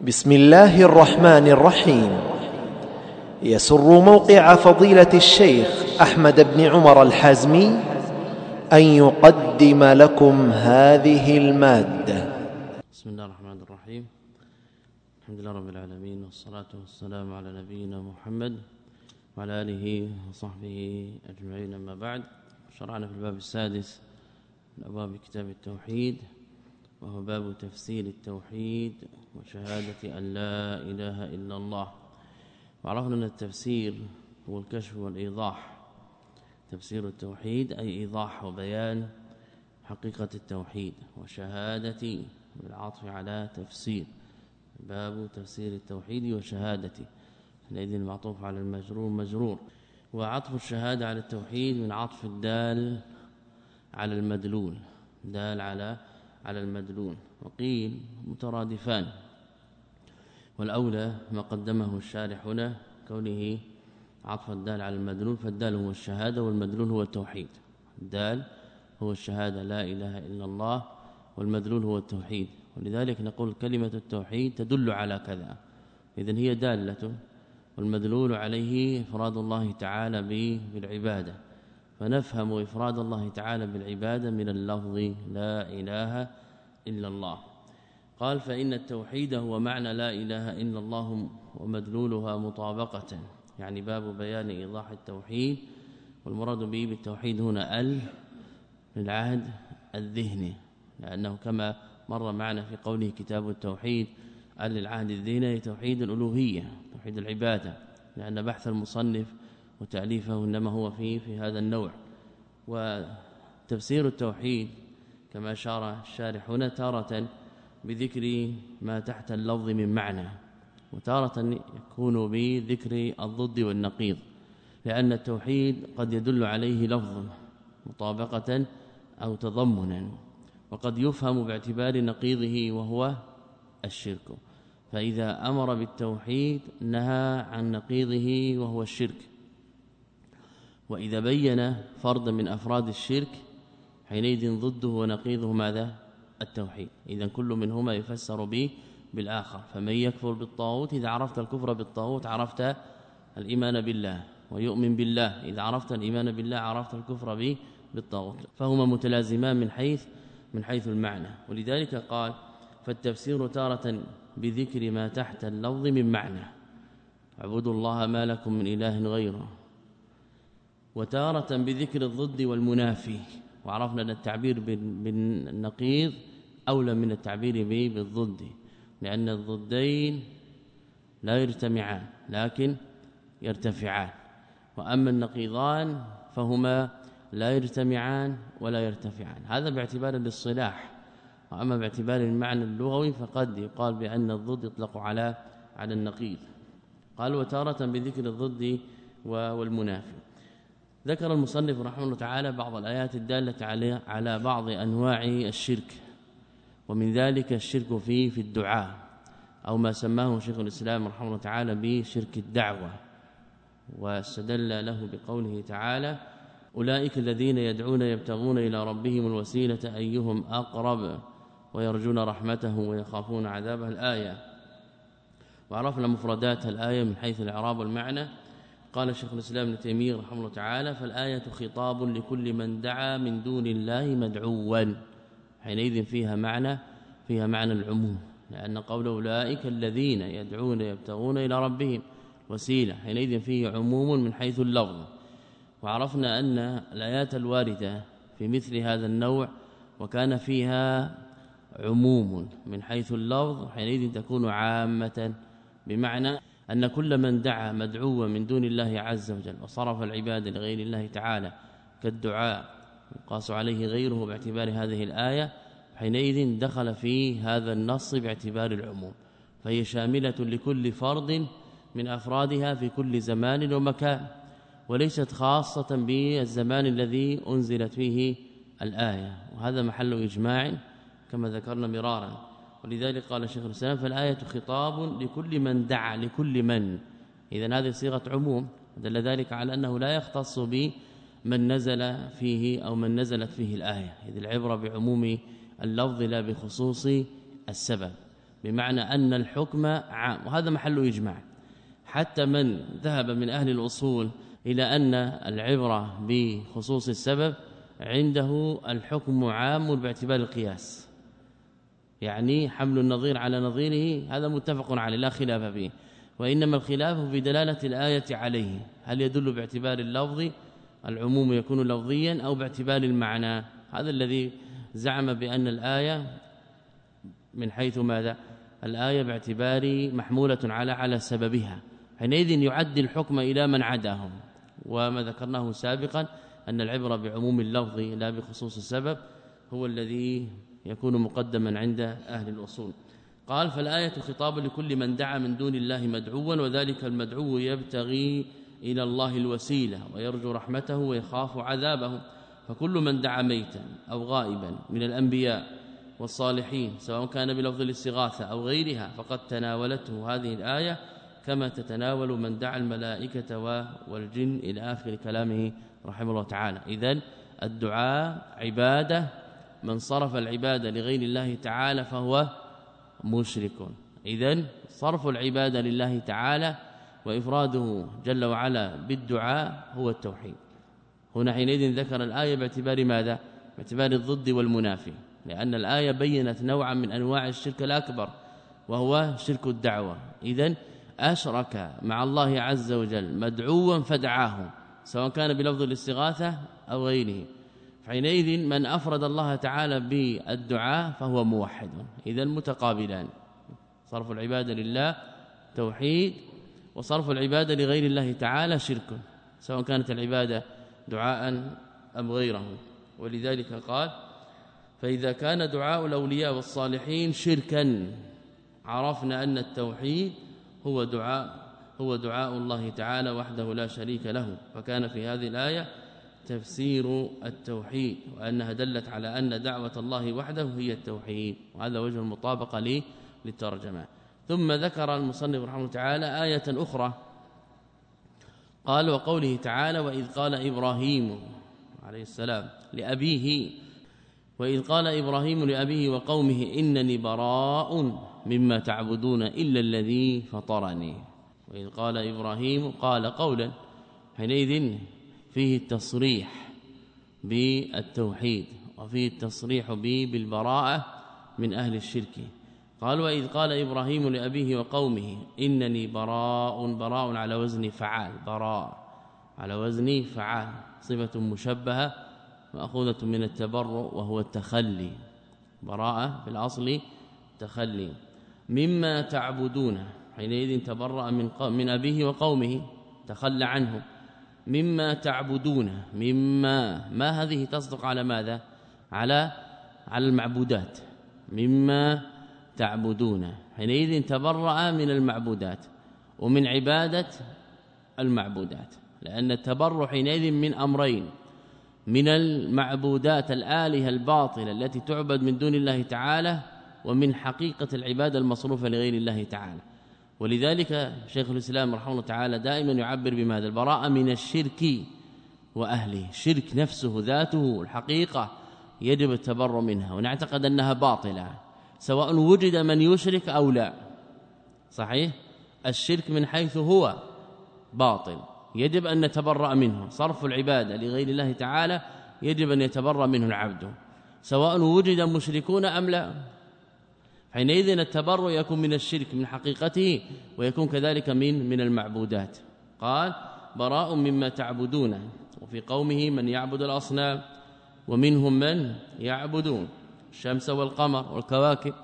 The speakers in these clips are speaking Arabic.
بسم الله الرحمن الرحيم يسر موقع فضيله الشيخ احمد بن عمر الحازمي ان يقدم لكم هذه الماده بسم الله الرحمن الرحيم الحمد لله رب العالمين والصلاه والسلام على نبينا محمد وعلى اله وصحبه اجمعين اما بعد شرعنا في الباب السادس من ابواب كتاب التوحيد وهو باب تفسير التوحيد وشهادة أن لا إله إلا الله. وعرفنا أن التفسير هو الكشف والإيضاح. تفسير التوحيد أي إيضاح وبيان حقيقة التوحيد. وشهادة بالعطف على تفسير. باب تفسير التوحيد وشهادته حينئذ المعطوف على المجرور مجرور. وعطف الشهادة على التوحيد من عطف الدال على المدلول. دال على على المدلول. وقيل مترادفان. والأولى ما قدمه الشارح هنا كونه عطف الدال على المدلول فالدال هو الشهادة والمدلول هو التوحيد. الدال هو الشهادة لا إله إلا الله والمدلول هو التوحيد. ولذلك نقول كلمة التوحيد تدل على كذا. اذا هي دالة والمدلول عليه إفراد الله تعالى بالعبادة. فنفهم إفراد الله تعالى بالعبادة من اللفظ لا إله إلا الله. قال فإن التوحيد هو معنى لا إله إلا الله ومدلولها مطابقة. يعني باب بيان إيضاح التوحيد والمراد به بالتوحيد هنا ال للعهد الذهني لأنه كما مر معنا في قوله كتاب التوحيد ال للعهد الذهني توحيد الألوهية توحيد العبادة لأن بحث المصنف وتأليفه إنما هو فيه في هذا النوع. وتفسير التوحيد كما أشار الشارح هنا تارة بذكر ما تحت اللفظ من معنى وتارة يكون بذكر الضد والنقيض لأن التوحيد قد يدل عليه لفظ مطابقة أو تضمنا وقد يفهم باعتبار نقيضه وهو الشرك. فإذا أمر بالتوحيد نهى عن نقيضه وهو الشرك. وإذا بين فردا من أفراد الشرك حينئذ ضده ونقيضه ماذا؟ التوحيد. اذا كل منهما يفسر به بالآخر. فمن يكفر بالطاغوت إذا عرفت الكفر بالطاغوت عرفت الإيمان بالله ويؤمن بالله. إذا عرفت الإيمان بالله عرفت الكفر به بالطاغوت. فهما متلازمان من حيث من حيث المعنى. ولذلك قال فالتفسير تارة بذكر ما تحت اللفظ من معنى. اعبدوا الله ما لكم من إله غيره. وتارة بذكر الضد والمنافي. وعرفنا أن التعبير بالنقيض أولى من التعبير به بالضد لأن الضدين لا يجتمعان لكن يرتفعان وأما النقيضان فهما لا يجتمعان ولا يرتفعان هذا باعتبار الاصطلاح وأما باعتبار المعنى اللغوي فقد يقال بأن الضد يطلق على على النقيض قال وتارة بذكر الضد والمنافي ذكر المصنف رحمه الله تعالى بعض الآيات الدالة على على بعض أنواع الشرك ومن ذلك الشرك فيه في الدعاء أو ما سماه شيخ الإسلام رحمه الله تعالى بشرك الدعوة واستدل له بقوله تعالى أولئك الذين يدعون يبتغون إلى ربهم الوسيلة أيهم أقرب ويرجون رحمته ويخافون عذابه الآية. وعرفنا مفردات الآية من حيث الإعراب والمعنى قال شيخ الإسلام ابن تيمية رحمه الله تعالى فالآية خطاب لكل من دعا من دون الله مدعوا. حينئذ فيها معنى فيها معنى العموم لأن قول أولئك الذين يدعون يبتغون إلى ربهم وسيلة حينئذ فيه عموم من حيث اللفظ. وعرفنا أن الآيات الواردة في مثل هذا النوع وكان فيها عموم من حيث اللفظ حينئذ تكون عامة بمعنى أن كل من دعا مدعوا من دون الله عز وجل وصرف العباد لغير الله تعالى كالدعاء يقاس عليه غيره باعتبار هذه الآية حينئذ دخل في هذا النص باعتبار العموم. فهي شاملة لكل فرد من أفرادها في كل زمان ومكان وليست خاصة بالزمان الذي أنزلت فيه الآية. وهذا محل إجماع كما ذكرنا مرارا. ولذلك قال شيخ الإسلام فالآية خطاب لكل من دعا لكل من. اذا هذه صيغة عموم دل ذلك على أنه لا يختص بمن نزل فيه أو من نزلت فيه الآية. إذ العبرة بعموم اللفظ لا بخصوص السبب. بمعنى أن الحكم عام وهذا محل إجماع. حتى من ذهب من أهل الأصول إلى أن العبرة بخصوص السبب عنده الحكم عام باعتبار القياس. يعني حمل النظير على نظيره هذا متفق عليه لا خلاف فيه. وإنما الخلاف في دلالة الآية عليه. هل يدل باعتبار اللفظ العموم يكون لفظيا أو باعتبار المعنى؟ هذا الذي زعم بأن الآية من حيث ماذا؟ الآية باعتبار محمولة على على سببها. حينئذ يعد الحكم إلى من عداهم. وما ذكرناه سابقا أن العبرة بعموم اللفظ لا بخصوص السبب هو الذي يكون مقدما عند أهل الأصول. قال فالآية خطاب لكل من دعا من دون الله مدعوا وذلك المدعو يبتغي إلى الله الوسيلة ويرجو رحمته ويخاف عذابه. فكل من دعا ميتا أو غائبا من الأنبياء والصالحين سواء كان بلفظ الاستغاثة أو غيرها فقد تناولته هذه الآية كما تتناول من دعا الملائكة والجن إلى آخر كلامه رحمه الله تعالى. إذن الدعاء عبادة من صرف العبادة لغير الله تعالى فهو مشرك. إذن صرف العبادة لله تعالى وإفراده جل وعلا بالدعاء هو التوحيد. هنا حينئذ ذكر الآية باعتبار ماذا؟ باعتبار الضد والمنافي. لأن الآية بينت نوعا من أنواع الشرك الأكبر وهو شرك الدعوة. اذا أشرك مع الله عز وجل مدعوا فدعاه سواء كان بلفظ الاستغاثة أو غيره. حينئذ من أفرد الله تعالى بالدعاء فهو موحد. إذا متقابلان. صرف العبادة لله توحيد وصرف العبادة لغير الله تعالى شرك سواء كانت العبادة دعاء أم غيره. ولذلك قال فإذا كان دعاء الأولياء والصالحين شركا عرفنا أن التوحيد هو دعاء هو دعاء الله تعالى وحده لا شريك له. فكان في هذه الآية تفسير التوحيد وأنها دلت على أن دعوة الله وحده هي التوحيد وهذا وجه المطابقة للترجمة. ثم ذكر المصنف رحمه الله تعالى آية أخرى قال وقوله تعالى وإذ قال إبراهيم عليه السلام لأبيه وإذ قال إبراهيم لأبيه وقومه إنني براء مما تعبدون إلا الذي فطرني. وإذ قال إبراهيم قال قولا حينئذ فيه التصريح بالتوحيد وفيه التصريح به بالبراءة من أهل الشرك. قال وإذ قال إبراهيم لأبيه وقومه إنني براء براء على وزن فعال براء على وزن فعال صفة مشبهة مأخوذة من التبرؤ وهو التخلي براءة في الأصل تخلي. مما تعبدون حينئذ تبرأ من من أبيه وقومه تخلى عنه. مما تعبدون مما ما هذه تصدق على ماذا؟ على على المعبودات. مما تعبدون. حينئذ تبرأ من المعبودات ومن عبادة المعبودات لأن التبرع حينئذ من أمرين من المعبودات الآلهة الباطلة التي تعبد من دون الله تعالى ومن حقيقة العبادة المصروفة لغير الله تعالى. ولذلك شيخ الإسلام رحمه الله تعالى دائما يعبر بماذا البراءة من الشرك وأهله. الشرك نفسه ذاته الحقيقة يجب التبرؤ منها ونعتقد أنها باطلة سواء وجد من يشرك أو لا. صحيح؟ الشرك من حيث هو باطل. يجب أن نتبرأ منه. صرف العبادة لغير الله تعالى يجب أن يتبرأ منه العبد سواء وجد مشركون أم لا. حينئذ التبرؤ يكون من الشرك من حقيقته ويكون كذلك من من المعبودات. قال براء مما تعبدون وفي قومه من يعبد الأصنام ومنهم من يعبدون الشمس والقمر والكواكب.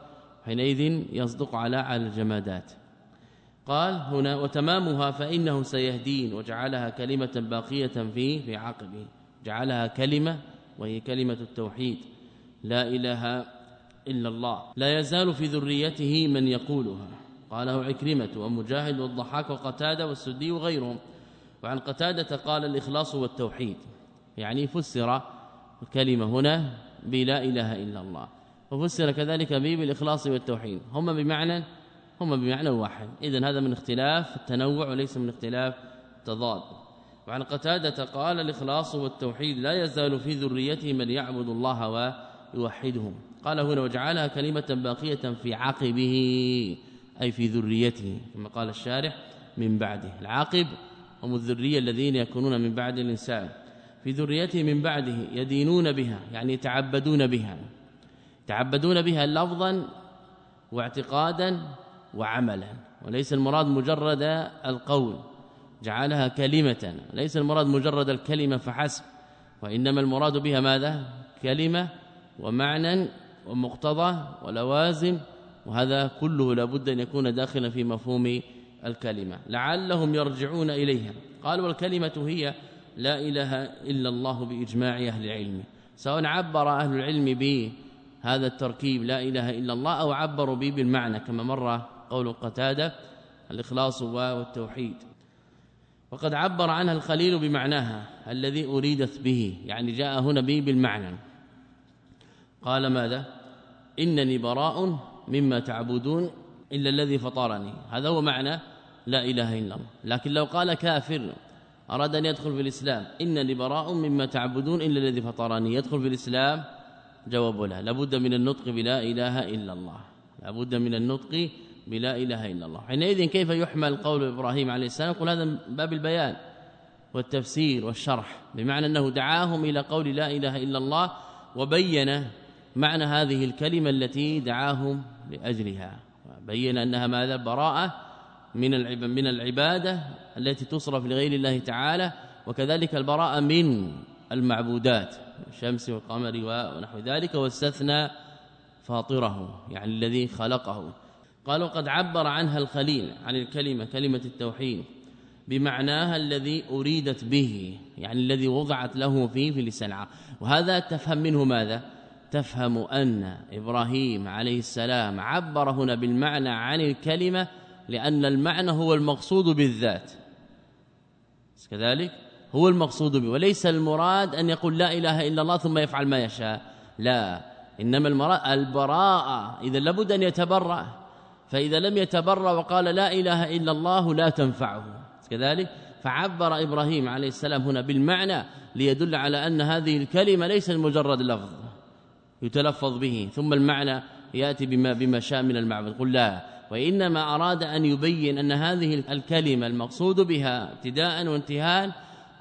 حينئذ يصدق على على الجمادات. قال هنا وتمامها فإنه سيهدين وجعلها كلمة باقية في في عقبه. جعلها كلمة وهي كلمة التوحيد. لا إله إلا الله. لا يزال في ذريته من يقولها. قاله عكرمة ومجاهد والضحاك وقتادة والسدي وغيرهم. وعن قتادة قال الإخلاص والتوحيد. يعني فسر الكلمة هنا بلا إله إلا الله. وفسر كذلك به بالإخلاص والتوحيد. هما بمعنى هما بمعنى واحد. اذا هذا من اختلاف التنوع وليس من اختلاف تضاد وعن قتادة قال الإخلاص والتوحيد لا يزال في ذريته من يعبد الله يوحده قال هنا وجعلها كلمة باقية في عقبه أي في ذريته كما قال الشارح من بعده. العاقب هم الذرية الذين يكونون من بعد الإنسان. في ذريته من بعده يدينون بها يعني يتعبدون بها. يتعبدون بها لفظا واعتقادا وعملا. وليس المراد مجرد القول. جعلها كلمة. ليس المراد مجرد الكلمة فحسب. وإنما المراد بها ماذا؟ كلمة ومعنى ومقتضى ولوازم وهذا كله لابد أن يكون داخلا في مفهوم الكلمة. لعلهم يرجعون إليها. قال والكلمة هي لا إله إلا الله بإجماع أهل العلم. سواء عبر أهل العلم بهذا التركيب لا إله إلا الله أو عبروا به بالمعنى كما مر قول قتادة الإخلاص والتوحيد. وقد عبر عنها الخليل بمعناها الذي أريدت به يعني جاء هنا به بالمعنى. قال ماذا؟ إنني براء مما تعبدون إلا الذي فطرني. هذا هو معنى لا إله إلا الله. لكن لو قال كافر أراد أن يدخل في الإسلام إنني براء مما تعبدون إلا الذي فطرني. يدخل في الإسلام؟ جواب له لابد من النطق بلا إله إلا الله. لابد من النطق بلا إله إلا الله. حينئذ كيف يحمل قول إبراهيم عليه السلام؟ قل هذا باب البيان والتفسير والشرح بمعنى أنه دعاهم إلى قول لا إله إلا الله وبين معنى هذه الكلمة التي دعاهم لأجلها. بين أنها ماذا؟ براءة من من العبادة التي تصرف لغير الله تعالى وكذلك البراءة من المعبودات الشمس والقمر ونحو ذلك واستثنى فاطره يعني الذي خلقه قالوا قد عبر عنها الخليل عن الكلمة كلمة التوحيد بمعناها الذي أريدت به يعني الذي وضعت له فيه في لسان وهذا تفهم منه ماذا؟ تفهم أن إبراهيم عليه السلام عبر هنا بالمعنى عن الكلمة لأن المعنى هو المقصود بالذات. كذلك هو المقصود به وليس المراد أن يقول لا إله إلا الله ثم يفعل ما يشاء. لا إنما المراد البراءة إذا لابد أن يتبرأ. فإذا لم يتبرأ وقال لا إله إلا الله لا تنفعه. كذلك فعبر إبراهيم عليه السلام هنا بالمعنى ليدل على أن هذه الكلمة ليس مجرد لفظ. يتلفظ به ثم المعنى يأتي بما بما شاء من المعبد. قل لا. وإنما أراد أن يبين أن هذه الكلمة المقصود بها ابتداء وانتهاء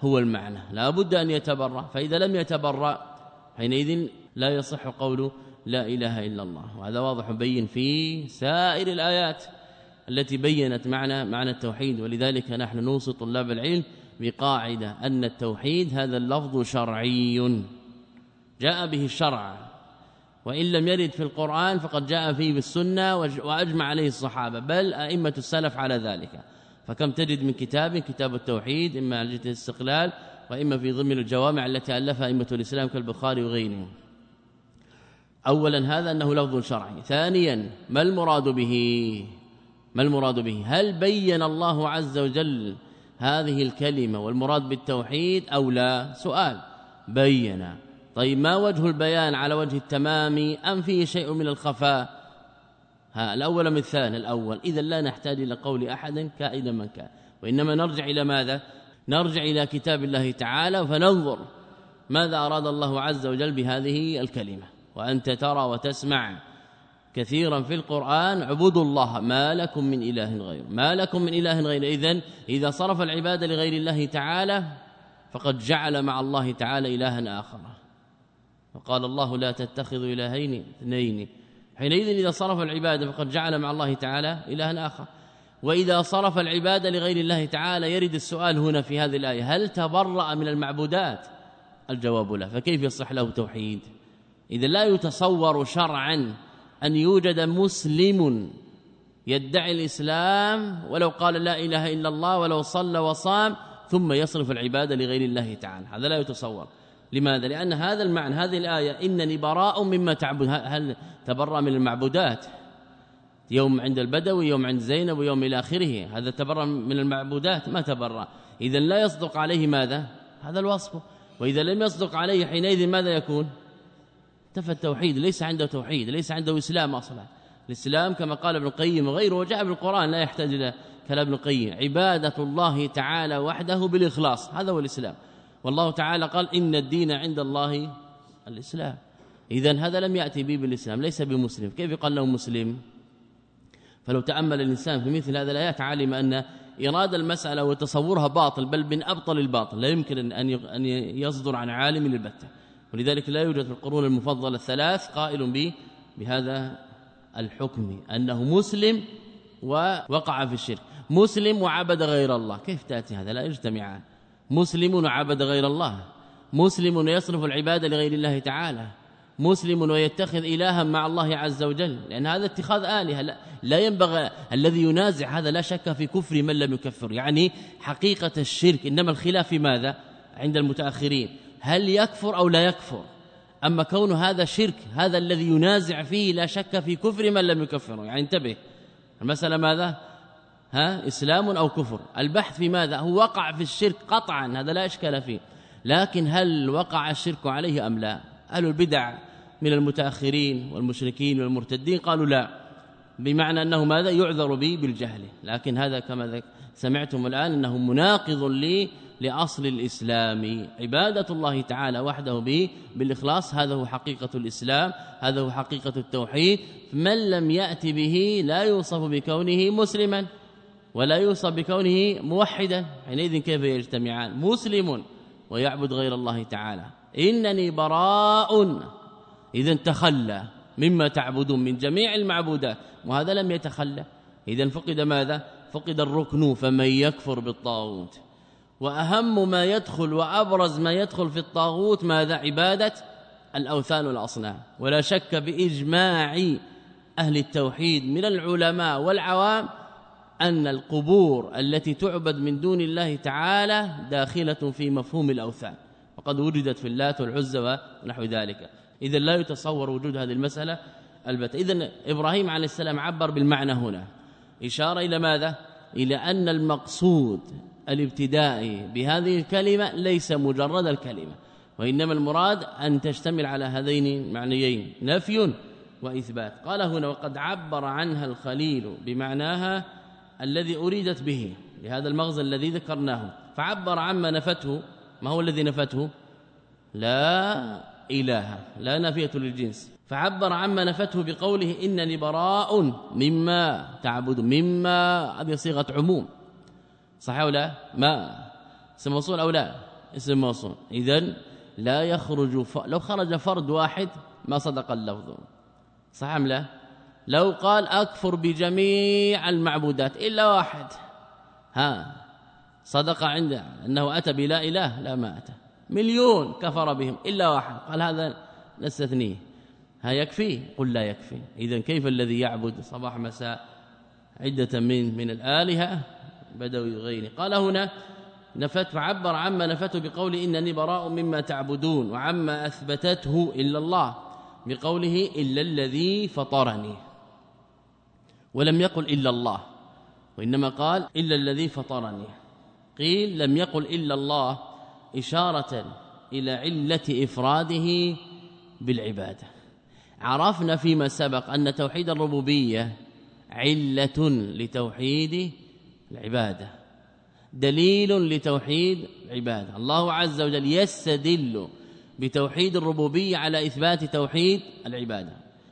هو المعنى. لا بد أن يتبرأ. فإذا لم يتبرأ حينئذ لا يصح قول لا إله إلا الله. وهذا واضح بين في سائر الآيات التي بينت معنى معنى التوحيد. ولذلك نحن نوصي طلاب العلم بقاعدة أن التوحيد هذا اللفظ شرعي. جاء به الشرع. وإن لم يرد في القرآن فقد جاء فيه بالسنة وأجمع عليه الصحابة. بل أئمة السلف على ذلك. فكم تجد من كتاب كتاب التوحيد إما على جهة الاستقلال وإما في ضمن الجوامع التي الفها أئمة الإسلام كالبخاري وغيرهم. اولا هذا أنه لفظ شرعي. ثانيا ما المراد به؟ ما المراد به؟ هل بين الله عز وجل هذه الكلمة والمراد بالتوحيد أو لا؟ سؤال. بين. طيب ما وجه البيان على وجه التمام أم فيه شيء من الخفاء؟ ها الأول من الثاني؟ الأول. اذا لا نحتاج إلى قول أحد كائنا من كان. وإنما نرجع إلى ماذا؟ نرجع إلى كتاب الله تعالى فننظر ماذا أراد الله عز وجل بهذه الكلمة. وأنت ترى وتسمع كثيرا في القرآن عبدوا الله ما لكم من إله غير ما لكم من إله غير اذا إذا صرف العباده لغير الله تعالى فقد جعل مع الله تعالى الها آخر. وقال الله لا تتخذوا إلهين اثنين. حينئذ إذا صرف العباده فقد جعل مع الله تعالى الها آخر. وإذا صرف العباده لغير الله تعالى يرد السؤال هنا في هذه الآية هل تبرأ من المعبودات؟ الجواب لا. فكيف يصح له توحيد؟ إذا لا يتصور شرعا أن يوجد مسلم يدعي الإسلام ولو قال لا إله إلا الله ولو صلى وصام ثم يصرف العباده لغير الله تعالى. هذا لا يتصور. لماذا؟ لأن هذا المعنى هذه الآية إنني براء مما تعبد. هل تبرأ من المعبودات؟ يوم عند البدوي يوم عند زينب ويوم إلى آخره. هذا تبرأ من المعبودات؟ ما تبرأ. اذا لا يصدق عليه ماذا؟ هذا الوصف. وإذا لم يصدق عليه حينئذ ماذا يكون؟ تفى التوحيد. ليس عنده توحيد ليس عنده إسلام أصلا. الإسلام كما قال ابن القيم وغيره وجاء بالقرآن لا يحتاج إلى كلام ابن القيم. عبادة الله تعالى وحده بالإخلاص. هذا هو الإسلام. والله تعالى قال إن الدين عند الله الإسلام. اذا هذا لم يأتي به بالإسلام ليس بمسلم. كيف يقال له مسلم؟ فلو تأمل الإنسان في مثل هذه الآيات علم أن إرادة المسألة وتصورها باطل بل من أبطل الباطل. لا يمكن ان أن يصدر عن عالم البتة. ولذلك لا يوجد في القرون المفضلة الثلاث قائل به بهذا الحكم أنه مسلم ووقع في الشرك. مسلم وعبد غير الله. كيف تأتي هذا؟ لا يجتمعان. مسلم وعبد غير الله مسلم ويصرف العباده لغير الله تعالى مسلم ويتخذ إلها مع الله عز وجل لأن هذا اتخاذ آلهة لا, لا ينبغي الذي ينازع هذا لا شك في كفر من لم يكفر يعني حقيقة الشرك إنما الخلاف في ماذا؟ عند المتأخرين هل يكفر أو لا يكفر؟ أما كون هذا شرك هذا الذي ينازع فيه لا شك في كفر من لم يكفره يعني انتبه المسألة ماذا؟ ها إسلام أو كفر. البحث في ماذا؟ هو وقع في الشرك قطعا هذا لا إشكال فيه. لكن هل وقع الشرك عليه أم لا؟ أهل البدع من المتأخرين والمشركين والمرتدين قالوا لا. بمعنى أنه ماذا؟ يعذر به بالجهل. لكن هذا كما سمعتم الآن أنه مناقض لي لأصل الإسلام. عبادة الله تعالى وحده به بالإخلاص هذا هو حقيقة الإسلام هذا هو حقيقة التوحيد. من لم يأتي به لا يوصف بكونه مسلما. ولا يوصف بكونه موحدا حينئذ كيف يجتمعان؟ مسلم ويعبد غير الله تعالى. إنني براء. اذا تخلى مما تعبدون من جميع المعبودات. وهذا لم يتخلى. اذا فقد ماذا؟ فقد الركن فمن يكفر بالطاغوت. وأهم ما يدخل وأبرز ما يدخل في الطاغوت ماذا؟ عبادة الأوثان والأصنام. ولا شك بإجماع أهل التوحيد من العلماء والعوام أن القبور التي تعبد من دون الله تعالى داخلة في مفهوم الأوثان وقد وجدت في اللات والعزى ونحو ذلك. إذا لا يتصور وجود هذه المسألة البتة. اذا إبراهيم عليه السلام عبر بالمعنى هنا. إشارة إلى ماذا؟ إلى أن المقصود الابتدائي بهذه الكلمة ليس مجرد الكلمة وإنما المراد أن تشتمل على هذين المعنيين نفي وإثبات. قال هنا وقد عبر عنها الخليل بمعناها الذي أريدت به لهذا المغزى الذي ذكرناه. فعبر عما نفته. ما هو الذي نفته؟ لا إله لا نافية للجنس. فعبر عما نفته بقوله إنني براء مما تعبد مما هذه صيغة عموم. صح أو لا؟ ما؟ اسم موصول أو لا؟ اسم موصول. اذا لا يخرج ف... لو خرج فرد واحد ما صدق اللفظ. صح أم لا؟ لو قال أكفر بجميع المعبودات إلا واحد. ها صدق عنده أنه أتى بلا إله لا ما أتى. مليون كفر بهم إلا واحد. قال هذا نستثنيه. ها يكفي؟ قل لا يكفي. اذا كيف الذي يعبد صباح مساء عدة من من الآلهة؟ بدأوا يغيري قال هنا نفت فعبر عما نفته بقول إنني براء مما تعبدون وعما أثبتته إلا الله بقوله إلا الذي فطرني. ولم يقل إلا الله وإنما قال إلا الذي فطرني. قيل لم يقل إلا الله إشارة إلى علة إفراده بالعبادة. عرفنا فيما سبق أن توحيد الربوبية علة لتوحيد العبادة دليل لتوحيد العبادة. الله عز وجل يستدل بتوحيد الربوبية على إثبات توحيد العبادة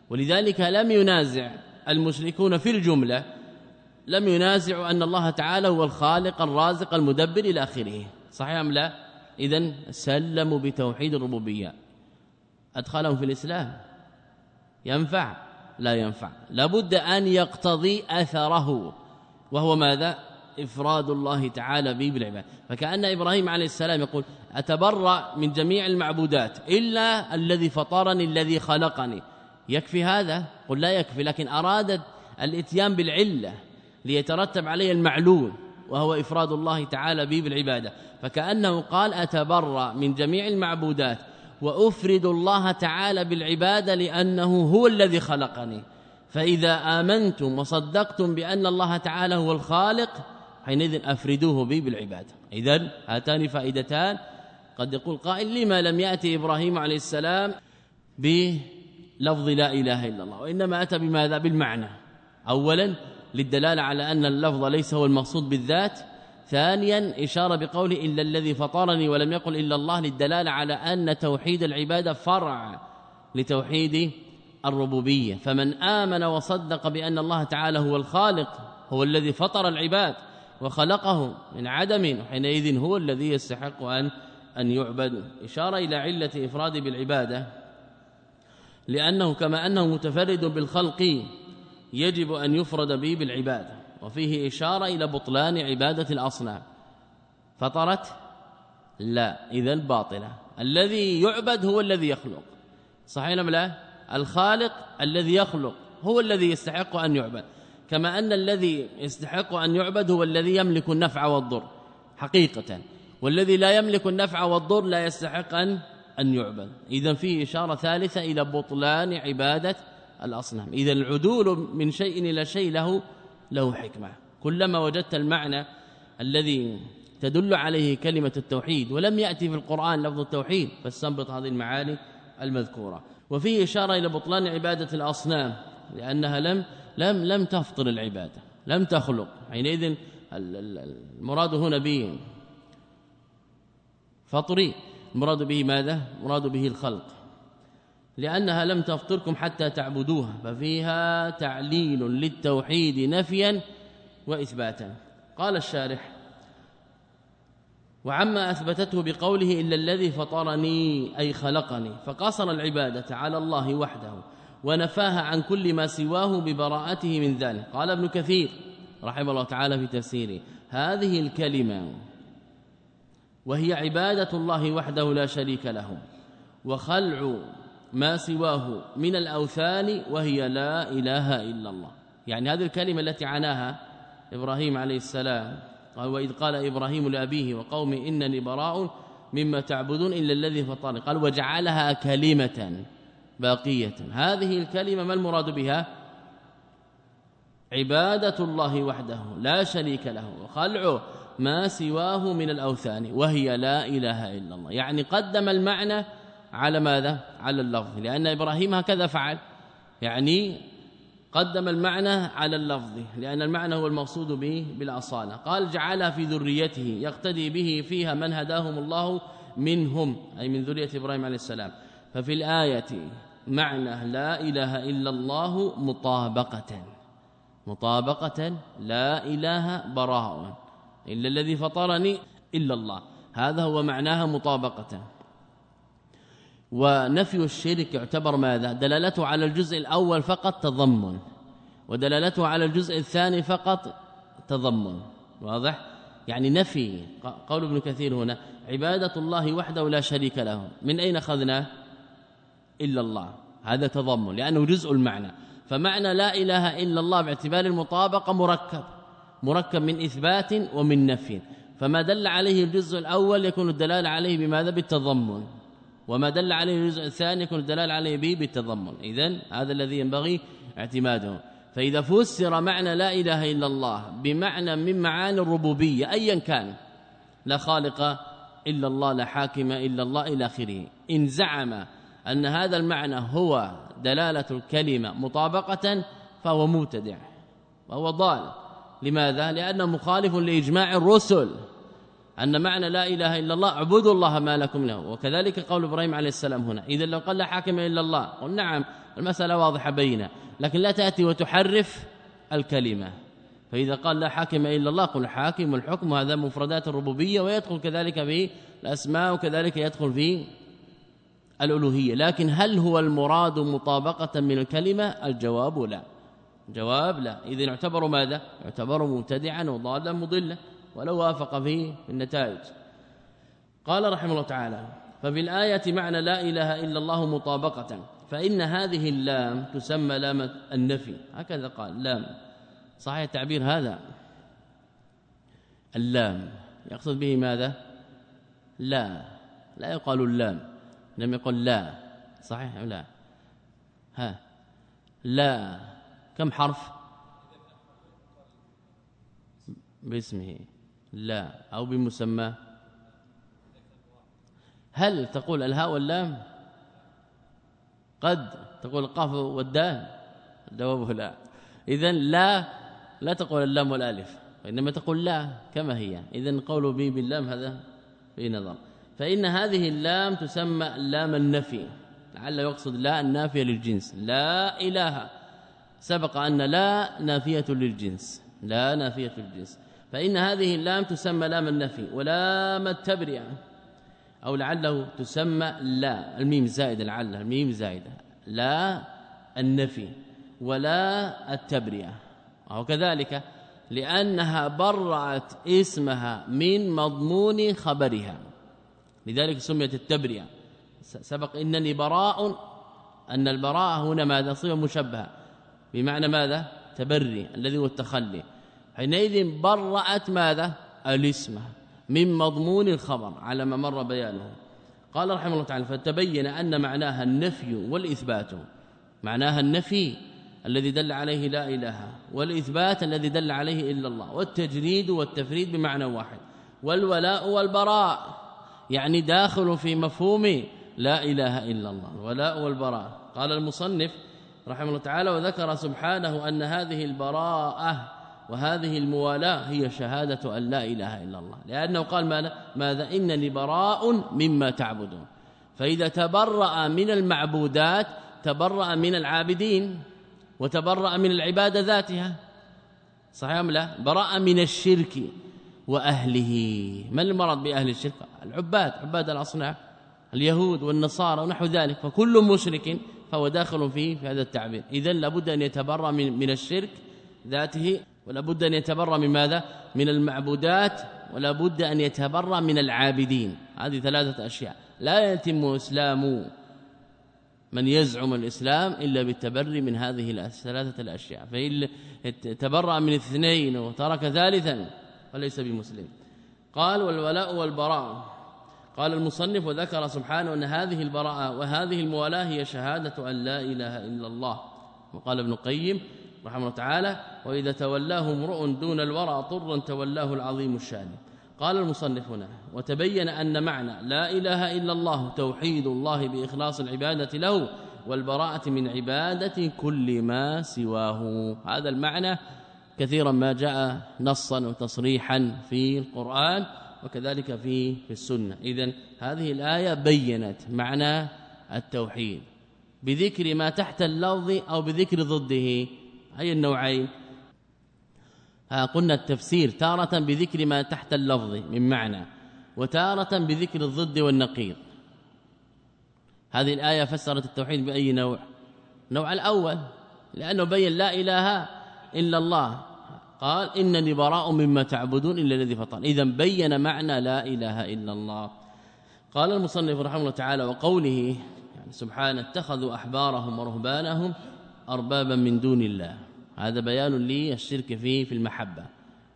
ولذلك لم ينازع المشركون في الجملة لم ينازعوا أن الله تعالى هو الخالق الرازق المدبر إلى آخره. صحيح أم لا؟ اذا سلموا بتوحيد الربوبية. أدخلهم في الإسلام. ينفع؟ لا ينفع. لابد أن يقتضي أثره. وهو ماذا؟ إفراد الله تعالى به بالعباد. فكأن إبراهيم عليه السلام يقول أتبرأ من جميع المعبودات إلا الذي فطرني الذي خلقني. يكفي هذا؟ قل لا يكفي لكن أراد الإتيان بالعلة ليترتب عليه المعلول وهو إفراد الله تعالى به بالعبادة. فكأنه قال أتبرأ من جميع المعبودات وأفرد الله تعالى بالعبادة لأنه هو الذي خلقني. فإذا آمنتم وصدقتم بأن الله تعالى هو الخالق حينئذ أفردوه بي بالعبادة. اذا هاتان فائدتان. قد يقول قائل لما لم يأتي إبراهيم عليه السلام بلفظ لا إله إلا الله وإنما أتى بماذا؟ بالمعنى. اولا للدلالة على أن اللفظ ليس هو المقصود بالذات. ثانيا إشارة بقوله إلا الذي فطرني ولم يقل إلا الله للدلالة على أن توحيد العباده فرع لتوحيد الربوبية. فمن آمن وصدق بأن الله تعالى هو الخالق هو الذي فطر العباد وخلقه من عدم حينئذ هو الذي يستحق أن أن يعبد. إشارة إلى علة إفراد بالعبادة. لأنه كما أنه متفرد بالخلق يجب أن يفرد به بالعبادة وفيه إشارة إلى بطلان عبادة الأصنام. فطرت؟ لا إذا باطلة الذي يعبد هو الذي يخلق. صحيح ام لا؟ الخالق الذي يخلق هو الذي يستحق أن يعبد. كما أن الذي يستحق أن يعبد هو الذي يملك النفع والضر حقيقة. والذي لا يملك النفع والضر لا يستحق أن أن يعبد. إذا فيه إشارة ثالثة إلى بطلان عبادة الأصنام. إذا العدول من شيء إلى شيء له له حكمة. كلما وجدت المعنى الذي تدل عليه كلمة التوحيد ولم يأتي في القرآن لفظ التوحيد فاستنبط هذه المعاني المذكورة. وفيه إشارة إلى بطلان عبادة الأصنام لأنها لم لم لم تفطر العبادة لم تخلق. حينئذ المراد هنا به فطري. المراد به ماذا؟ مراد به الخلق. لأنها لم تفطركم حتى تعبدوها ففيها تعليل للتوحيد نفيا وإثباتا. قال الشارح وعما أثبتته بقوله إلا الذي فطرني أي خلقني. فقصر العبادة على الله وحده ونفاها عن كل ما سواه ببراءته من ذلك. قال ابن كثير رحمه الله تعالى في تفسيره هذه الكلمة وهي عبادة الله وحده لا شريك له وخلع ما سواه من الأوثان وهي لا إله إلا الله. يعني هذه الكلمة التي عناها إبراهيم عليه السلام قال وإذ قال إبراهيم لأبيه وقوم إنني براء مما تعبدون إلا الذي فطرني قال وجعلها كلمة باقية. هذه الكلمة ما المراد بها؟ عبادة الله وحده لا شريك له. وخلع ما سواه من الأوثان وهي لا إله إلا الله. يعني قدم المعنى على ماذا؟ على اللفظ. لأن إبراهيم هكذا فعل. يعني قدم المعنى على اللفظ. لأن المعنى هو المقصود به بالأصالة. قال جعلها في ذريته يقتدي به فيها من هداهم الله منهم أي من ذرية إبراهيم عليه السلام. ففي الآية معنى لا إله إلا الله مطابقة. مطابقة لا إله براء إلا الذي فطرني إلا الله. هذا هو معناها مطابقة. ونفي الشرك يعتبر ماذا؟ دلالته على الجزء الأول فقط تضمن ودلالته على الجزء الثاني فقط تضمن. واضح؟ يعني نفي. قول ابن كثير هنا عبادة الله وحده لا شريك له. من أين أخذناه؟ إلا الله. هذا تضمن لأنه جزء المعنى. فمعنى لا إله إلا الله باعتبار المطابقة مركب. مركب من إثبات ومن نفي. فما دل عليه الجزء الأول يكون الدلالة عليه بماذا؟ بالتضمن. وما دل عليه الجزء الثاني يكون الدلالة عليه به بالتضمن. إذن هذا الذي ينبغي اعتماده. فإذا فسر معنى لا إله إلا الله بمعنى من معاني الربوبية أيا كان لا خالق إلا الله لا حاكم إلا الله إلى آخره. إن زعم أن هذا المعنى هو دلالة الكلمة مطابقة فهو مبتدع وهو ضال. لماذا؟ لأنه مخالف لإجماع الرسل. أن معنى لا إله إلا الله اعبدوا الله ما لكم له. وكذلك قول إبراهيم عليه السلام هنا إذا لو قال لا حاكم إلا الله قل نعم المسألة واضحة بينه لكن لا تأتي وتحرف الكلمة. فإذا قال لا حاكم إلا الله قل حاكم الحكم هذا مفردات الربوبية ويدخل كذلك في الأسماء وكذلك يدخل في الألوهية. لكن هل هو المراد مطابقة من الكلمة؟ الجواب لا. جواب لا. اذا يعتبر ماذا؟ يعتبر مبتدعا وضالا مضلا ولو وافق فيه النتائج. قال رحمه الله تعالى فبالآية معنى لا إله إلا الله مطابقة فإن هذه اللام تسمى لام النفي. هكذا قال لام. صحيح التعبير هذا. اللام. يقصد به ماذا؟ لا. لا يقال اللام. لم يقل لا. صحيح لا؟ ها. لا. كم حرف؟ باسمه. لا. أو بمسمى. هل تقول الهاء واللام؟ قد. تقول القاف والدال. الجواب لا. اذا لا. لا تقول اللام والألف. وإنما تقول لا. كما هي. اذا قول بي باللام هذا في نظر. فإن هذه اللام تسمى لام النفي. لعل يقصد لا النافية للجنس. لا إله. سبق أن لا نافية للجنس لا نافية للجنس. فإن هذه اللام تسمى لام النفي ولام التبرئه أو لعله تسمى لا. الميم زائدة لعل الميم زائدة. لا النفي ولا التبرئه أو كذلك لأنها برأت اسمها من مضمون خبرها. لذلك سميت التبرئه سبق إنني براء أن البراءه هنا ماذا؟ صفة مشبهة. بمعنى ماذا؟ تبري الذي هو التخلي. حينئذ برأت ماذا؟ الاسم من مضمون الخبر على ما مر بيانه. قال رحمه الله تعالى فتبين أن معناها النفي والإثبات. معناها النفي الذي دل عليه لا إله والإثبات الذي دل عليه إلا الله والتجريد والتفريد بمعنى واحد والولاء والبراء يعني داخل في مفهوم لا إله إلا الله الولاء والبراء. قال المصنف رحمه الله تعالى وذكر سبحانه أن هذه البراءة وهذه الموالاة هي شهادة أن لا إله إلا الله. لأنه قال ماذا؟ ماذا؟ إنني براء مما تعبدون. فإذا تبرأ من المعبودات تبرأ من العابدين وتبرأ من العباده ذاتها. صحيح أم لا؟ براء من الشرك وأهله. ما المرض بأهل الشرك؟ العباد عباد الأصنام اليهود والنصارى ونحو ذلك. فكل مشرك فهو داخل فيه في هذا التعبير. اذا لابد أن يتبرأ من من الشرك ذاته ولا بد أن يتبرأ من ماذا؟ من المعبودات ولا بد أن يتبرأ من العابدين. هذه ثلاثة أشياء. لا يتم إسلام من يزعم الإسلام إلا بالتبري من هذه الثلاثه الأشياء. فإن تبرأ من اثنين وترك ثالثا فليس بمسلم. قال والولاء والبراء. قال المصنف وذكر سبحانه أن هذه البراءة وهذه الموالاة هي شهادة أن لا إله إلا الله. وقال ابن القيم رحمه الله تعالى وإذا تولاه امرؤ دون الورى طرا تولاه العظيم الشأن. قال المصنف هنا وتبين أن معنى لا إله إلا الله توحيد الله بإخلاص العبادة له والبراءة من عبادة كل ما سواه. هذا المعنى كثيرا ما جاء نصا وتصريحا في القرآن. وكذلك في في السنة. اذا هذه الآية بينت معنى التوحيد. بذكر ما تحت اللفظ أو بذكر ضده. اي النوعين. ها قلنا التفسير تارة بذكر ما تحت اللفظ من معنى وتارة بذكر الضد والنقيض. هذه الآية فسرت التوحيد بأي نوع؟ النوع الأول لأنه بين لا إله إلا الله قال إنني براء مما تعبدون إلا الذي فطر إذا بين معنى لا إله إلا الله. قال المصنف رحمه الله تعالى وقوله يعني سبحانه اتخذوا أحبارهم ورهبانهم أربابا من دون الله. هذا بيان للشرك فيه في المحبة.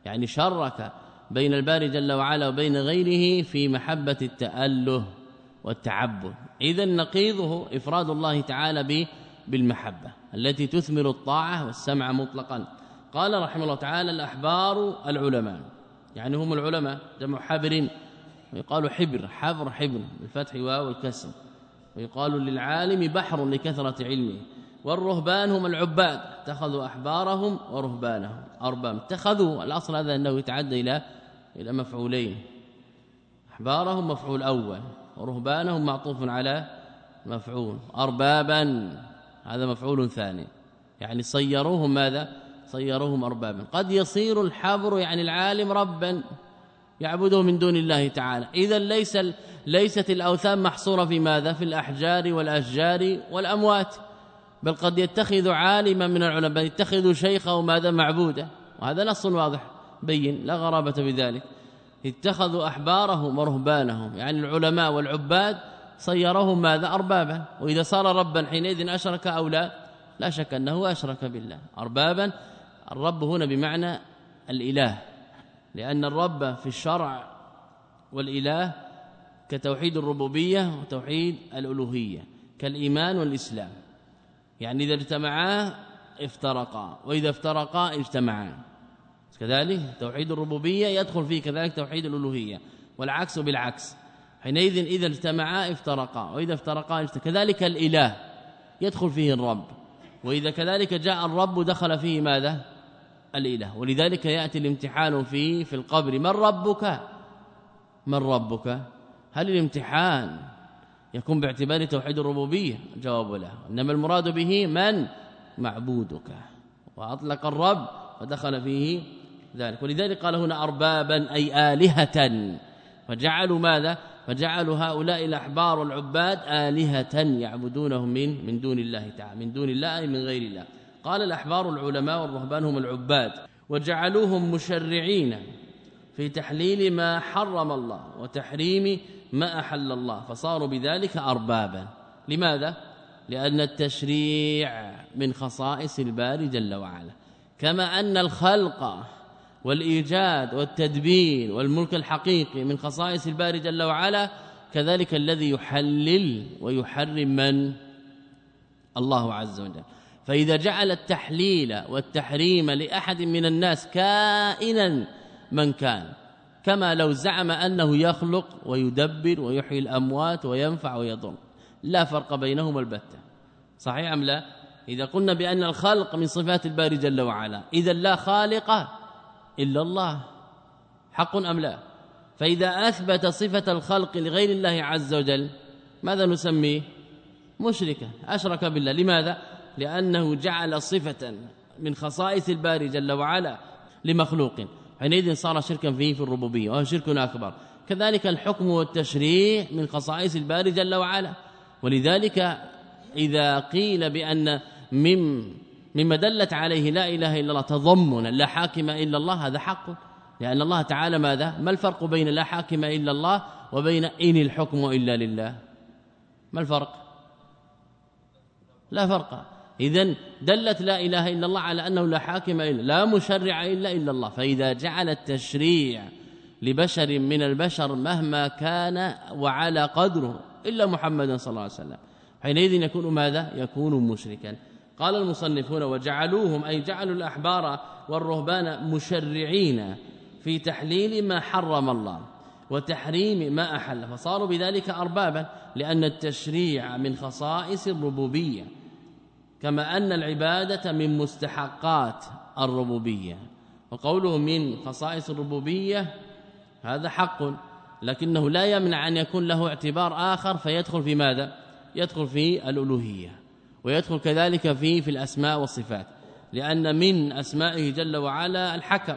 يعني شرك بين الباري جل وعلا وبين غيره في محبة التأله والتعبد. اذا نقيضه إفراد الله تعالى به بالمحبة التي تثمر الطاعة والسمع مطلقا. قال رحمه الله تعالى الأحبار العلماء يعني هم العلماء جمع حبر ويقال حبر حبر حبر بالفتح واو والكسر ويقال للعالم بحر لكثرة علمه والرهبان هم العباد اتخذوا أحبارهم ورهبانهم أرباب اتخذوا الأصل هذا أنه يتعدى إلى إلى مفعولين أحبارهم مفعول أول ورهبانهم معطوف على مفعول اربابا هذا مفعول ثاني يعني صيروهم ماذا؟ صيروهم اربابا. قد يصير الحبر يعني العالم ربا يعبده من دون الله تعالى. اذا ليس ليست الأوثان محصورة في ماذا؟ في الأحجار والأشجار والأموات. بل قد يتخذ عالما من العلماء يتخذ شيخه ماذا؟ معبودا وهذا نص واضح بين لا غرابة بذلك اتخذوا أحبارهم ورهبانهم يعني العلماء والعباد صيرهم ماذا؟ اربابا. وإذا صار ربا حينئذ أشرك أو لا لا شك أنه أشرك بالله. اربابا الرب هنا بمعنى الإله لأن الرب في الشرع والإله كتوحيد الربوبية وتوحيد الألوهية كالإيمان والإسلام. يعني إذا اجتمعا افترقا وإذا افترقا اجتمعا. كذلك توحيد الربوبية يدخل فيه كذلك توحيد الألوهية والعكس بالعكس. حينئذ إذا اجتمعا افترقا وإذا افترقا كذلك الإله يدخل فيه الرب. وإذا كذلك جاء الرب دخل فيه ماذا؟ الاله ولذلك يأتي الامتحان في في القبر. من ربك؟ من ربك؟ هل الامتحان يكون باعتبار توحيد الربوبية؟ جواب لا. إنما المراد به من؟ معبودك. وأطلق الرب فدخل فيه ذلك. ولذلك قال هنا اربابا أي آلهة. فجعلوا ماذا؟ فجعلوا هؤلاء الأحبار والعباد آلهة يعبدونهم من من دون الله تعالى. من دون الله أي من غير الله. قال الأحبار العلماء والرهبان هم العباد وجعلوهم مشرعين في تحليل ما حرم الله وتحريم ما أحل الله فصاروا بذلك اربابا. لماذا؟ لأن التشريع من خصائص الباري جل وعلا. كما أن الخلق والإيجاد والتدبير والملك الحقيقي من خصائص الباري جل وعلا كذلك الذي يحلل ويحرم من؟ الله عز وجل. فإذا جعل التحليل والتحريم لأحد من الناس كائنا من كان كما لو زعم أنه يخلق ويدبر ويحيي الأموات وينفع ويضر لا فرق بينهما البتة. صحيح أم لا؟ إذا قلنا بأن الخلق من صفات الباري جل وعلا إذا لا خالق إلا الله. حق أم لا؟ فإذا أثبت صفة الخلق لغير الله عز وجل ماذا نسميه؟ مشركا أشرك بالله. لماذا؟ لأنه جعل صفة من خصائص الباري جل وعلا لمخلوق. حينئذ صار شركا فيه في الربوبية وهو شرك أكبر. كذلك الحكم والتشريع من خصائص الباري جل وعلا. ولذلك إذا قيل بأن من مما دلت عليه لا إله إلا الله تضمنا لا حاكم إلا الله هذا حق. لأن الله تعالى ماذا؟ ما الفرق بين لا حاكم إلا الله وبين إن الحكم إلا لله؟ ما الفرق؟ لا فرق. اذا دلت لا إله إلا الله على أنه لا حاكم إلا لا مشرع إلا إلا الله. فإذا جعل التشريع لبشر من البشر مهما كان وعلى قدره إلا محمد صلى الله عليه وسلم. حينئذ يكون ماذا؟ يكون مشركا. قال المصنفون وجعلوهم أي جعلوا الأحبار والرهبان مشرعين في تحليل ما حرم الله وتحريم ما أحل. فصاروا بذلك اربابا لأن التشريع من خصائص الربوبية. كما أن العبادة من مستحقات الربوبية. وقوله من خصائص الربوبية هذا حق لكنه لا يمنع أن يكون له اعتبار آخر فيدخل في ماذا؟ يدخل في الألوهية ويدخل كذلك في في الأسماء والصفات. لأن من أسمائه جل وعلا الحكم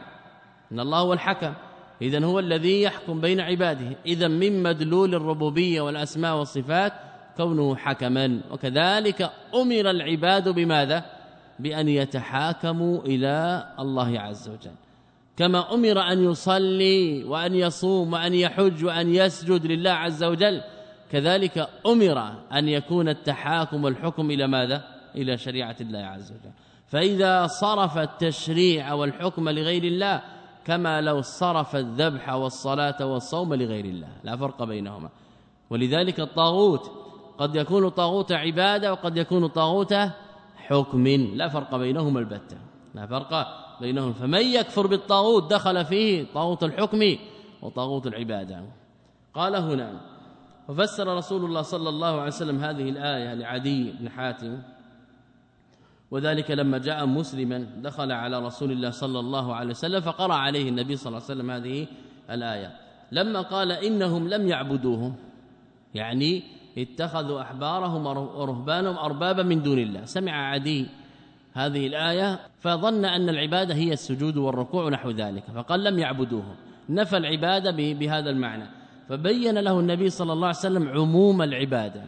إن الله هو الحكم إذا هو الذي يحكم بين عباده. إذا من مدلول الربوبية والأسماء والصفات كونه حكما. وكذلك أمر العباد بماذا؟ بأن يتحاكموا إلى الله عز وجل. كما أمر أن يصلي وأن يصوم وأن يحج وأن يسجد لله عز وجل كذلك أمر أن يكون التحاكم والحكم إلى ماذا؟ إلى شريعة الله عز وجل. فإذا صرف التشريع والحكم لغير الله كما لو صرف الذبح والصلاة والصوم لغير الله. لا فرق بينهما. ولذلك الطاغوت قد يكون طاغوت عبادة وقد يكون طاغوت حكم. لا فرق بينهما البتة. لا فرق بينهم فمن يكفر بالطاغوت دخل فيه طاغوت الحكم وطاغوت العبادة. قال هنا وفسر رسول الله صلى الله عليه وسلم هذه الآية لعدي بن حاتم. وذلك لما جاء مسلما دخل على رسول الله صلى الله عليه وسلم فقرأ عليه النبي صلى الله عليه وسلم هذه الآية. لما قال إنهم لم يعبدوهم يعني اتخذوا أحبارهم ورهبانهم أربابا من دون الله. سمع عدي هذه الآية فظن أن العبادة هي السجود والركوع ونحو ذلك فقال لم يعبدوهم. نفى العبادة بهذا المعنى. فبين له النبي صلى الله عليه وسلم عموم العبادة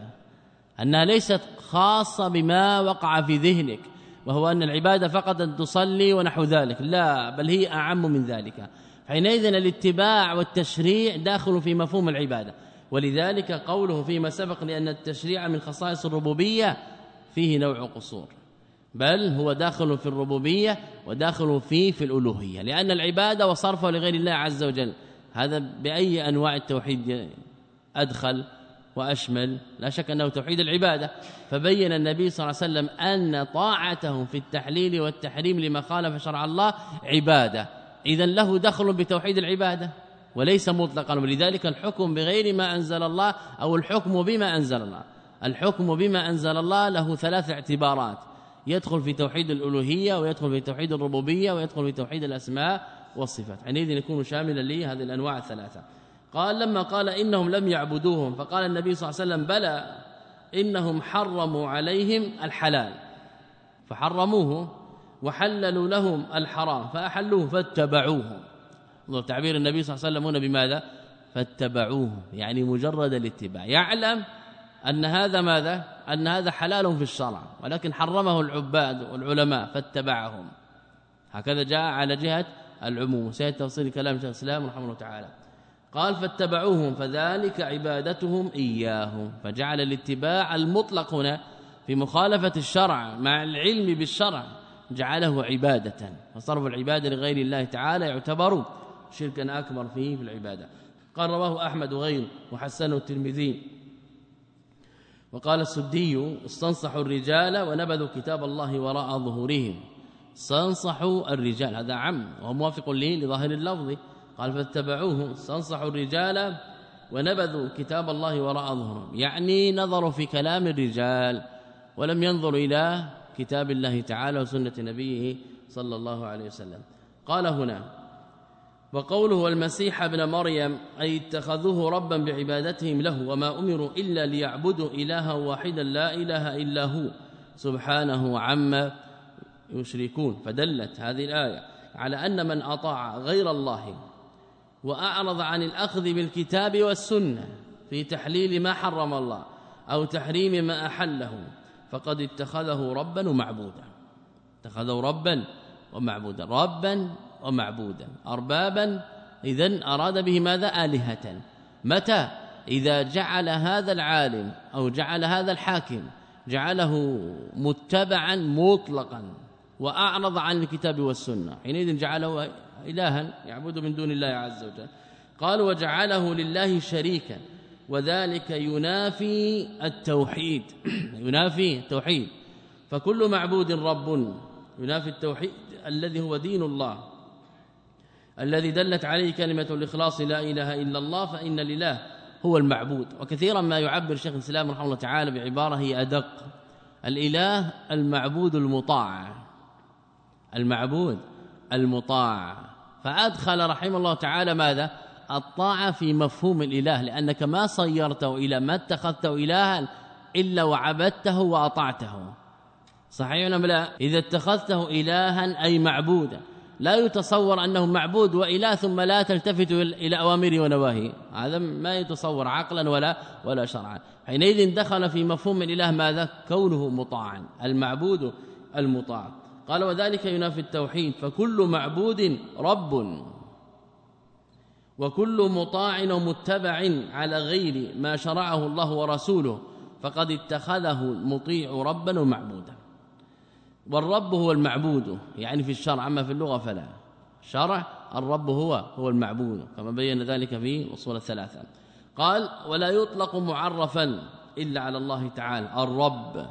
أنها ليست خاصة بما وقع في ذهنك وهو أن العبادة فقط أن تصلي ونحو ذلك. لا بل هي أعم من ذلك. حينئذ الاتباع والتشريع داخل في مفهوم العبادة. ولذلك قوله فيما سبق لأن التشريع من خصائص الربوبية فيه نوع قصور. بل هو داخل في الربوبية وداخل فيه في الألوهية لأن العبادة وصرفه لغير الله عز وجل. هذا بأي أنواع التوحيد أدخل وأشمل؟ لا شك أنه توحيد العبادة. فبين النبي صلى الله عليه وسلم أن طاعته في التحليل والتحريم لما خالف شرع الله عبادة. إذا له دخل بتوحيد العبادة. وليس مطلقا. ولذلك الحكم بغير ما أنزل الله أو الحكم بما أنزل الله. الحكم بما أنزل الله له ثلاث اعتبارات. يدخل في توحيد الألوهية ويدخل في توحيد الربوبية ويدخل في توحيد الأسماء والصفات. حينئذ يكون شاملا لهذه الأنواع الثلاثة. قال لما قال إنهم لم يعبدوهم فقال النبي صلى الله عليه وسلم بلى إنهم حرموا عليهم الحلال. فحرموه وحللوا لهم الحرام فأحلوه فاتبعوه. انظر تعبير النبي صلى الله عليه وسلم هنا بماذا؟ فاتبعوه يعني مجرد الاتباع. يعلم أن هذا ماذا؟ أن هذا حلال في الشرع ولكن حرمه العباد والعلماء فاتبعهم. هكذا جاء على جهة العموم. سيد تفصيل كلام شيخ الإسلام رحمه الله تعالى. قال فاتبعوهم فذلك عبادتهم إياهم. فجعل الاتباع المطلق هنا في مخالفة الشرع مع العلم بالشرع جعله عبادة. فصرف العبادة لغير الله تعالى يعتبر شركا أكبر فيه في العبادة. قال رواه أحمد وغيره وحسنه الترمذي. وقال السدي استنصحوا الرجال ونبذوا كتاب الله وراء ظهورهم. استنصحوا الرجال هذا عم وهو موافق لظاهر اللفظ. قال فاتبعوه. استنصحوا الرجال ونبذوا كتاب الله وراء ظهورهم. يعني نظروا في كلام الرجال ولم ينظروا إلى كتاب الله تعالى وسنة نبيه صلى الله عليه وسلم. قال هنا وقوله والمسيح ابن مريم أي اتخذوه ربا بعبادتهم له وما أمروا إلا ليعبدوا إلها واحدا لا إله إلا هو سبحانه عما يشركون. فدلت هذه الآية على أن من أطاع غير الله وأعرض عن الأخذ بالكتاب والسنة في تحليل ما حرم الله أو تحريم ما أحله فقد اتخذه ربا ومعبودا اتخذه ربا ومعبودا. ربا ومعبودا. اربابا اذا أراد به ماذا؟ آلهة. متى؟ إذا جعل هذا العالم أو جعل هذا الحاكم جعله متبعا مطلقا وأعرض عن الكتاب والسنة. حينئذ جعله الها يعبد من دون الله عز وجل. قال وجعله لله شريكا. وذلك ينافي التوحيد. ينافي التوحيد. فكل معبود رب ينافي التوحيد الذي هو دين الله. الذي دلت عليه كلمة الإخلاص لا إله إلا الله فإن لله هو المعبود. وكثيرا ما يعبر شيخ الإسلام رحمه الله تعالى بعبارة هي أدق. الإله المعبود المطاع. المعبود المطاع. فأدخل رحمه الله تعالى ماذا؟ الطاعة في مفهوم الإله لأنك ما صيرته إلى ما اتخذته إلها إلا وعبدته وأطعته. صحيح ولا لا؟ إذا اتخذته إلها أي معبودا. لا يتصور أنه معبود واله ثم لا تلتفت إلى أوامره ونواهيه. هذا ما يتصور عقلا ولا ولا شرعا. حينئذ دخل في مفهوم الإله ماذا؟ كونه مطاعا. المعبود المطاع. قال وذلك ينافي التوحيد. فكل معبود رب. وكل مطاع ومتبع على غير ما شرعه الله ورسوله. فقد اتخذه المطيع ربا ومعبودا. والرب هو المعبود. يعني في الشرع أما في اللغة فلا. شرع الرب هو هو المعبود كما بين ذلك في الاصول الثلاثة. قال ولا يطلق معرفا إلا على الله تعالى الرب.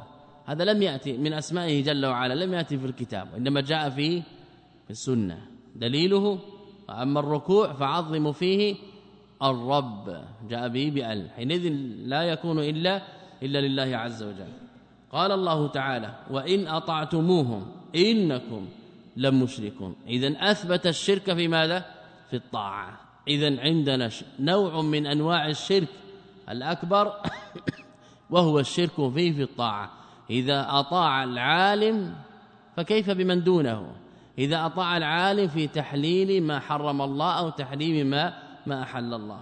هذا لم يأتي من أسمائه جل وعلا لم يأتي في الكتاب وانما جاء في السنة. دليله أما الركوع فعظم فيه الرب. جاء به بأل. حينئذ لا يكون إلا إلا لله عز وجل. قال الله تعالى وإن أطعتموهم إنكم لمشركون. اذا أثبت الشرك في ماذا؟ في الطاعة. اذا عندنا نوع من أنواع الشرك الأكبر وهو الشرك فيه في الطاعة. إذا أطاع العالم فكيف بمن دونه؟ إذا أطاع العالم في تحليل ما حرم الله أو تحريم ما ما أحل الله.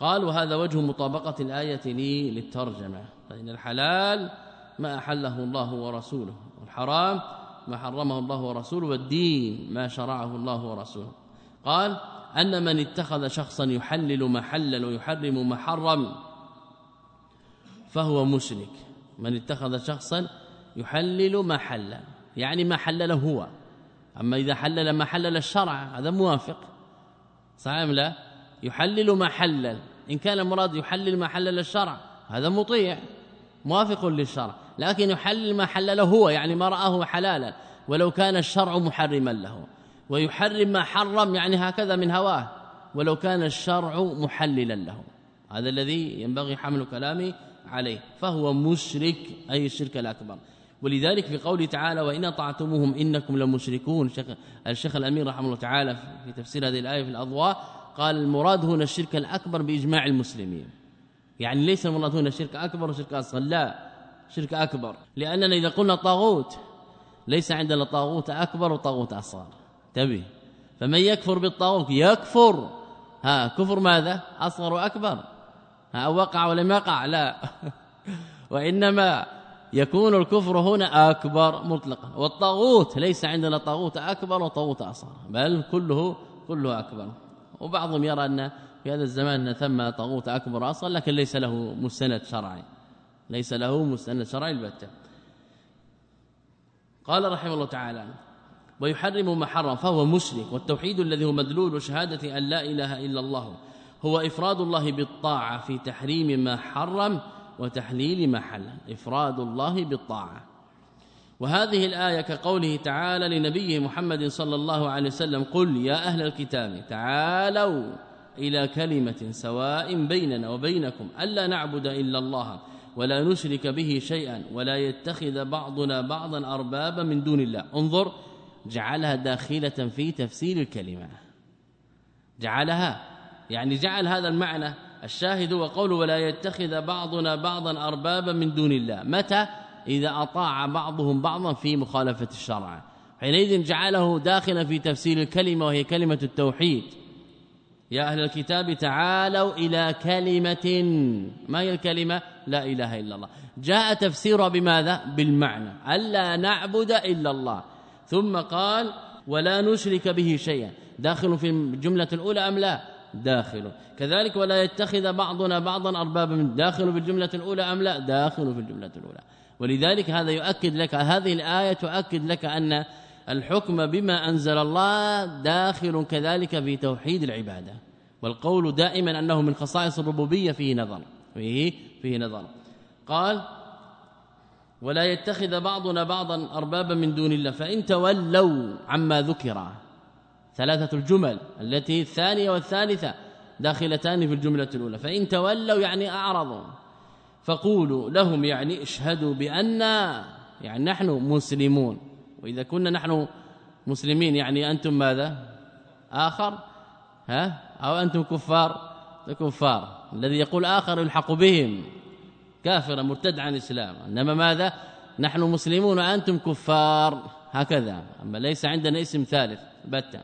قال وهذا وجه مطابقة الآية للترجمة. فإن الحلال ما أحله الله ورسوله. والحرام ما حرمه الله ورسوله والدين ما شرعه الله ورسوله. قال أن من اتخذ شخصا يحلل ما حلل ويحرم ما حرم فهو مشرك. من اتخذ شخصا يحلل ما حلل يعني ما حلله هو. أما إذا حلل ما حلل الشرع هذا موافق. صحيح لا؟ يحلل ما حلل إن كان المراد يحلل ما حلل الشرع هذا مطيع موافق للشرع. لكن يحلل ما حلله هو يعني ما رآه حلالا ولو كان الشرع محرما له. ويحرم ما حرم يعني هكذا من هواه. ولو كان الشرع محللا له. هذا الذي ينبغي حمل كلامي عليه. فهو مشرك أي الشرك الأكبر. ولذلك في قوله تعالى وإن طعتموهم إنكم لمشركون الشيخ الأمير رحمه الله تعالى في تفسير هذه الآية في الأضواء قال المراد هنا الشرك الأكبر بإجماع المسلمين يعني ليس المراد هنا شرك أكبر وشرك أصغر لا. شرك أكبر. لأننا إذا قلنا طاغوت ليس عندنا طاغوت أكبر وطاغوت أصغر. تبي؟ فمن يكفر بالطاغوت يكفر. ها كفر ماذا؟ أصغر وأكبر. ها وقع ولم يقع لا. وإنما يكون الكفر هنا أكبر مطلقا. والطاغوت ليس عندنا طاغوت أكبر وطاغوت أصغر. بل كله كله أكبر. وبعضهم يرى أن في هذا الزمان ثم طاغوت أكبر أصغر لكن ليس له مستند شرعي. ليس له مستند شرعي البتة. قال رحمه الله تعالى ويحرم ما حرم فهو مشرك والتوحيد الذي هو مدلول شهادة أن لا إله إلا الله هو إفراد الله بالطاعة في تحريم ما حرم وتحليل ما حل إفراد الله بالطاعة. وهذه الآية كقوله تعالى لنبيه محمد صلى الله عليه وسلم قل يا أهل الكتاب تعالوا إلى كلمة سواء بيننا وبينكم ألا نعبد إلا الله ولا نشرك به شيئا ولا يتخذ بعضنا بعضا أربابا من دون الله. انظر جعلها داخلة في تفسير الكلمة. جعلها يعني جعل هذا المعنى. الشاهد وقول ولا يتخذ بعضنا بعضا اربابا من دون الله. متى؟ إذا أطاع بعضهم بعضا في مخالفة الشرع. حينئذ جعله داخلا في تفسير الكلمة وهي كلمة التوحيد. يا أهل الكتاب تعالوا إلى كلمة. ما هي الكلمة؟ لا إله إلا الله. جاء تفسيرها بماذا؟ بالمعنى. ألا نعبد إلا الله. ثم قال ولا نشرك به شيئا. داخل في الجملة الأولى أم لا؟ داخل. كذلك ولا يتخذ بعضنا بعضا أربابا. من داخل في الجملة الأولى أم لا؟ داخل في الجملة الأولى. ولذلك هذا يؤكد لك هذه الآية تؤكد لك أن الحكم بما أنزل الله داخل كذلك في توحيد العبادة والقول دائما أنه من خصائص الربوبية فيه نظر فيه فيه نظر. قال ولا يتخذ بعضنا بعضا اربابا من دون الله فإن تولوا عما ذكر. ثلاثة الجمل التي الثانية والثالثة داخلتان في الجملة الأولى فإن تولوا يعني أعرضوا. فقولوا لهم يعني اشهدوا بان يعني نحن مسلمون. وإذا كنا نحن مسلمين يعني أنتم ماذا؟ آخر؟ ها؟ أو أنتم كفار؟ كفار. الذي يقول آخر يلحق بهم. كافرا مرتد عن الإسلام. إنما ماذا؟ نحن مسلمون وأنتم كفار. هكذا. أما ليس عندنا اسم ثالث. بتا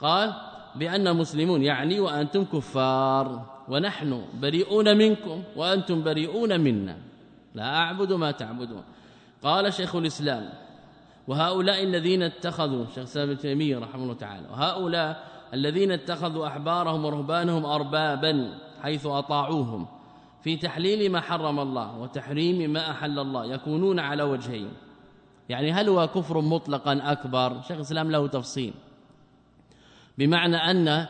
قال بأن مسلمون يعني وأنتم كفار. ونحن بريئون منكم وأنتم بريئون منا. لا أعبد ما تعبدون. قال شيخ الإسلام وهؤلاء الذين اتخذوا شيخ سابق تيمية رحمه الله تعالى وهؤلاء الذين اتخذوا أحبارهم ورهبانهم أربابا حيث أطاعوهم في تحليل ما حرم الله وتحريم ما أحل الله يكونون على وجهين. يعني هل هو كفر مطلقا أكبر؟ شيخ الإسلام له تفصيل. بمعنى أن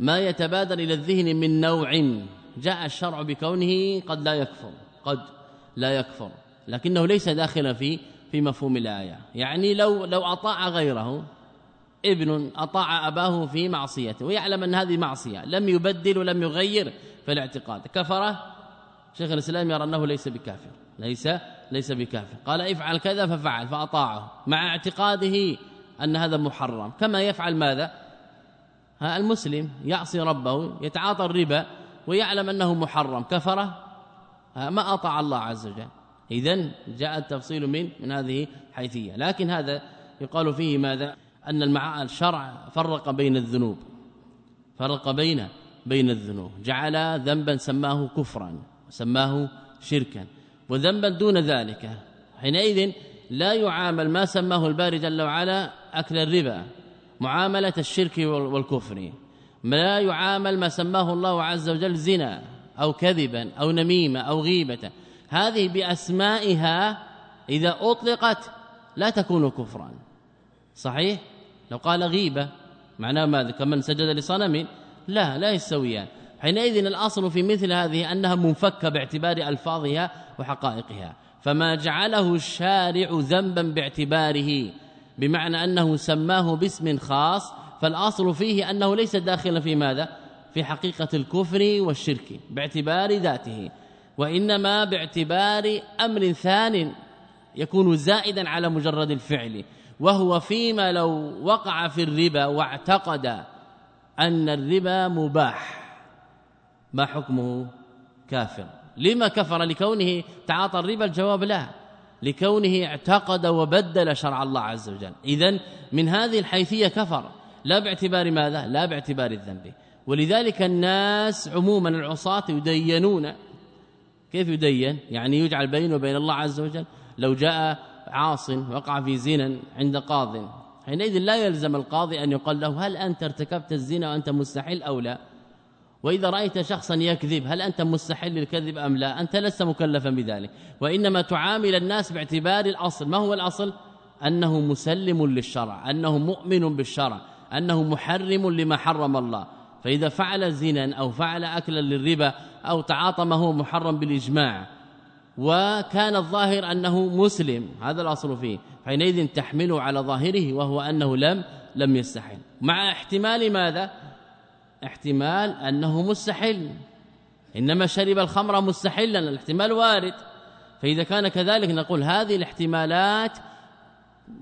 ما يتبادر إلى الذهن من نوع جاء الشرع بكونه قد لا يكفر قد لا يكفر لكنه ليس داخلا في في مفهوم الآية. يعني لو لو أطاع غيره ابن أطاع أباه في معصيته ويعلم أن هذه معصية لم يبدل ولم يغير في الاعتقاد. كفر شيخ الإسلام يرى أنه ليس بكافر. ليس ليس بكافر. قال افعل كذا ففعل فأطاعه مع اعتقاده أن هذا محرم. كما يفعل ماذا؟ المسلم يعصي ربه يتعاطى الربا ويعلم أنه محرم. كفر ما أطاع الله عز وجل. اذا جاء التفصيل من من هذه حيثيه لكن هذا يقال فيه ماذا؟ أن المع الشرع فرق بين الذنوب. فرق بين بين الذنوب. جعل ذنبا سماه كفرا وسماه شركا. وذنبا دون ذلك. حينئذ لا يعامل ما سماه الباري جل وعلا أكل الربا معاملة الشرك والكفر. لا يعامل ما سماه الله عز وجل زنا أو كذبا أو نميمة أو غيبة. هذه بأسمائها إذا أطلقت لا تكون كفرا. صحيح؟ لو قال غيبة معناه ماذا؟ كمن سجد لصنم؟ لا لا يستويان. حينئذ الأصل في مثل هذه أنها منفكة باعتبار ألفاظها وحقائقها. فما جعله الشارع ذنبا باعتباره بمعنى أنه سماه باسم خاص فالأصل فيه أنه ليس داخلا في ماذا؟ في حقيقة الكفر والشرك باعتبار ذاته. وإنما باعتبار أمر ثان يكون زائدا على مجرد الفعل وهو فيما لو وقع في الربا واعتقد أن الربا مباح. ما حكمه؟ كافر. لما كفر؟ لكونه تعاطى الربا؟ الجواب لا. لكونه اعتقد وبدل شرع الله عز وجل. اذا من هذه الحيثية كفر. لا باعتبار ماذا؟ لا باعتبار الذنب. ولذلك الناس عموما العصاة يدينون كيف يدين؟ يعني يجعل بينه وبين الله عز وجل لو جاء عاص وقع في زنا عند قاض. حينئذ لا يلزم القاضي أن يقال له هل أنت ارتكبت الزنا وأنت مستحيل أو لا؟ وإذا رأيت شخصا يكذب هل أنت مستحل للكذب أم لا؟ أنت لست مكلفا بذلك. وإنما تعامل الناس باعتبار الأصل. ما هو الأصل؟ أنه مسلم للشرع أنه مؤمن بالشرع أنه محرم لما حرم الله. فإذا فعل زنا أو فعل أكلا للربا أو تعاطى ما هو محرم بالإجماع وكان الظاهر أنه مسلم هذا الأصل فيه. حينئذ تحمله على ظاهره وهو أنه لم لم يستحل. مع احتمال ماذا؟ احتمال أنه مستحل. إنما شرب الخمر مستحلا الاحتمال وارد. فإذا كان كذلك نقول هذه الاحتمالات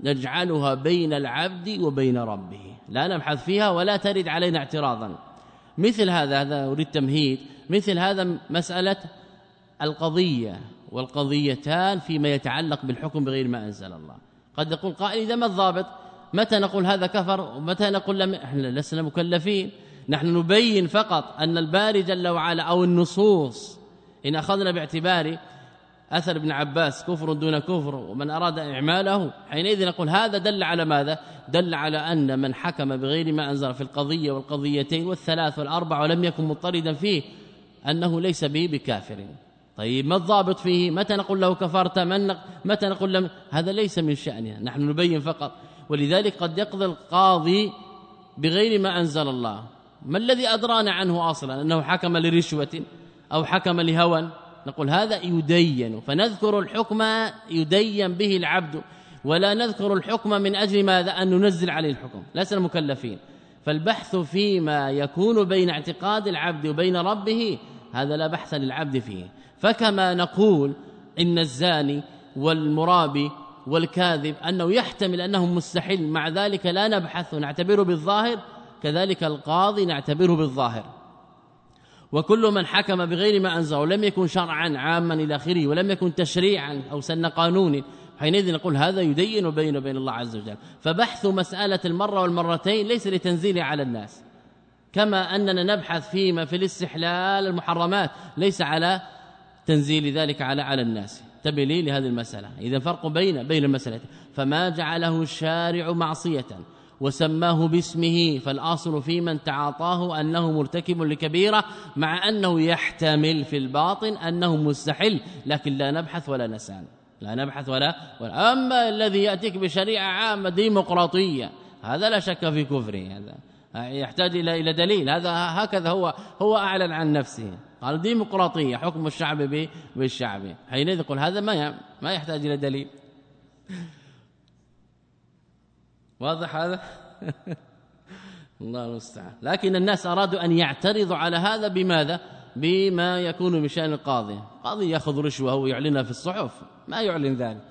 نجعلها بين العبد وبين ربه. لا نبحث فيها ولا ترد علينا اعتراضا. مثل هذا هذا أريد تمهيد. مثل هذا مسألة القضية والقضيتان فيما يتعلق بالحكم بغير ما أنزل الله. قد يقول قائل إذا ما الضابط متى نقول هذا كفر؟ ومتى نقول لم؟ إحنا لسنا مكلفين. نحن نبين فقط أن الباري جل وعلا أو النصوص إن أخذنا باعتبار أثر ابن عباس كفر دون كفر ومن أراد إعماله حينئذ نقول هذا دل على ماذا؟ دل على أن من حكم بغير ما أنزل في القضية والقضيتين والثلاث والأربع ولم يكن مضطردا فيه أنه ليس به بكافر. طيب ما الضابط فيه؟ متى نقول له كفرت؟ من متى نقول لم هذا ليس من شأننا نحن نبين فقط. ولذلك قد يقضي القاضي بغير ما أنزل الله. ما الذي أدرانا عنه أصلا؟ أنه حكم لرشوة أو حكم لهوى؟ نقول هذا يدين فنذكر الحكم يدين به العبد ولا نذكر الحكم من أجل ماذا؟ أن ننزل عليه الحكم لسنا مكلفين فالبحث فيما يكون بين اعتقاد العبد وبين ربه هذا لا بحث للعبد فيه. فكما نقول إن الزاني والمرابي والكاذب أنه يحتمل أنه مستحيل مع ذلك لا نبحث ونعتبره بالظاهر كذلك القاضي نعتبره بالظاهر. وكل من حكم بغير ما أنزل ولم يكن شرعا عاما إلى آخره ولم يكن تشريعا أو سن قانون حينئذ نقول هذا يدين بينه وبين الله عز وجل. فبحث مسألة المرة والمرتين ليس لتنزيله على الناس. كما أننا نبحث فيما في الاستحلال المحرمات ليس على تنزيل ذلك على على الناس. تبلي لهذه المسألة. إذا فرق بين بين المسألتين. فما جعله الشارع معصية. وسماه باسمه فالآصل في من تعاطاه أنه مرتكب لكبيرة مع أنه يحتمل في الباطن أنه مستحل لكن لا نبحث ولا نسأل. لا نبحث ولا, ولا. أما الذي يأتيك بشريعة عامة ديمقراطية هذا لا شك في كفره هذا يحتاج إلى إلى دليل. هذا هكذا هو هو أعلن عن نفسه. قال ديمقراطية حكم الشعب بالشعب. حينئذ يقول هذا ما ما يحتاج إلى دليل. واضح هذا؟ الله المستعان. لكن الناس أرادوا أن يعترضوا على هذا بماذا؟ بما يكون من شان القاضي قاضي يأخذ رشوة ويعلنها في الصحف. ما يعلن ذلك.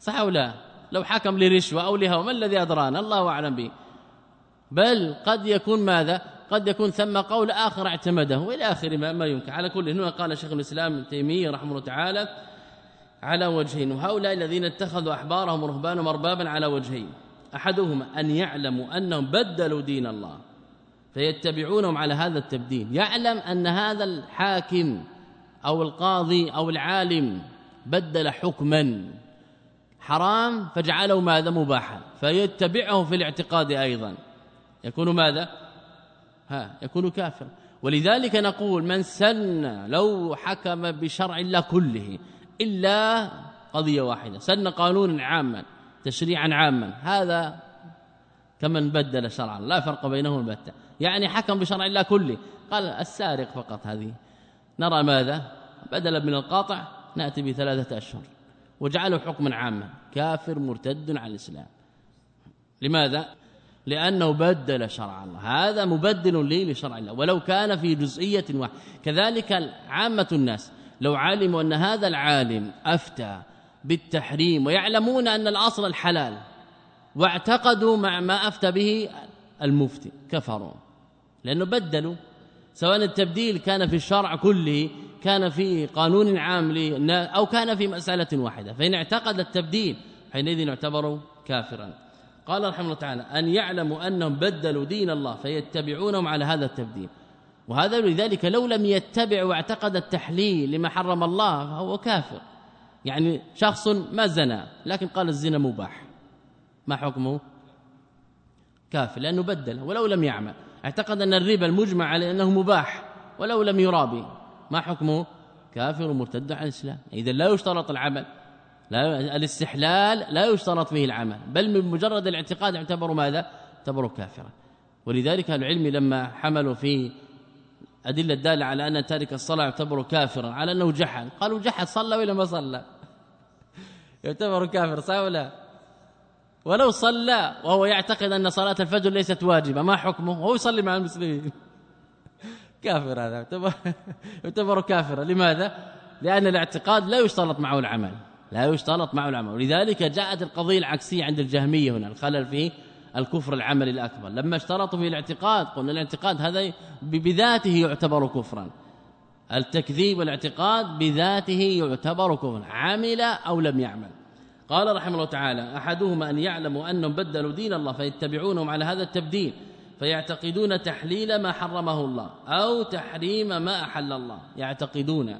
صح أو لا؟ لو حكم لرشوة أو لهوى ما الذي أدرانا؟ الله أعلم به. بل قد يكون ماذا؟ قد يكون ثم قول آخر اعتمده. وإلى آخر ما, ما يمكن. على كل هنا قال شيخ الإسلام ابن تيمية رحمه الله تعالى على وجهين. وهؤلاء الذين اتخذوا أحبارهم ورهبانهم اربابا على وجهين. أحدهما أن يعلموا أنهم بدلوا دين الله فيتبعونهم على هذا التبديل. يعلم أن هذا الحاكم أو القاضي أو العالم بدل حكما. حرام فجعله ماذا؟ مباحا. فيتبعه في الاعتقاد أيضا. يكون ماذا؟ ها يكون كافر ولذلك نقول من سن لو حكم بشرع الله كله إلا قضية واحدة سن قانونا عاما. تشريعا عاما. هذا كمن بدل شرعا. لا فرق بينهم البتة. يعني حكم بشرع الله كله. قال السارق فقط هذه. نرى ماذا؟ بدلا من القاطع نأتي بثلاثة أشهر. وجعله حكما عاما. كافر مرتد عن الإسلام. لماذا؟ لأنه بدل شرع الله. هذا مبدل لي لشرع الله. ولو كان في جزئية واحدة. كذلك عامة الناس. لو علموا أن هذا العالم أفتى بالتحريم ويعلمون أن الأصل الحلال واعتقدوا مع ما أفتى به المفتي كفروا. لأنه بدلوا. سواء التبديل كان في الشرع كله كان في قانون عام أو كان في مسألة واحدة. فإن اعتقد التبديل حينئذ يعتبر كافرا. قال رحمه الله تعالى أن يعلموا أنهم بدلوا دين الله فيتبعونهم على هذا التبديل. وهذا لذلك لو لم يتبع واعتقد التحليل لما حرم الله فهو كافر. يعني شخص ما زنى لكن قال الزنا مباح. ما حكمه؟ كافر لأنه بدل ولو لم يعمل. اعتقد أن الربا المجمع على أنه مباح ولو لم يرابي. ما حكمه؟ كافر ومرتد عن الإسلام. اذا لا يشترط العمل لا الاستحلال لا يشترط فيه العمل بل من مجرد الاعتقاد يعتبر ماذا؟ يعتبر كافرا. ولذلك العلم لما حملوا في أدلة الدالة على أن تارك الصلاة يعتبر كافرا على أنه جحد. قالوا جحد صلى ولا ما صلى؟ يعتبر كافر صح ولا؟ ولو صلى وهو يعتقد أن صلاة الفجر ليست واجبة ما حكمه؟ وهو يصلي مع المسلمين. كافر هذا يعتبر يعتبر كافرا لماذا؟ لأن الاعتقاد لا يشترط معه العمل لا يشترط معه العمل. ولذلك جاءت القضية العكسية عند الجهمية هنا الخلل في الكفر العمل الأكبر. لما اشترطوا في الاعتقاد قلنا الاعتقاد هذا بذاته يعتبر كفرا. التكذيب والاعتقاد بذاته يعتبر كفرا عمل أو لم يعمل. قال رحمه الله تعالى احدهما أن يعلموا أنهم بدلوا دين الله فيتبعونهم على هذا التبديل فيعتقدون تحليل ما حرمه الله أو تحريم ما أحل الله. يعتقدون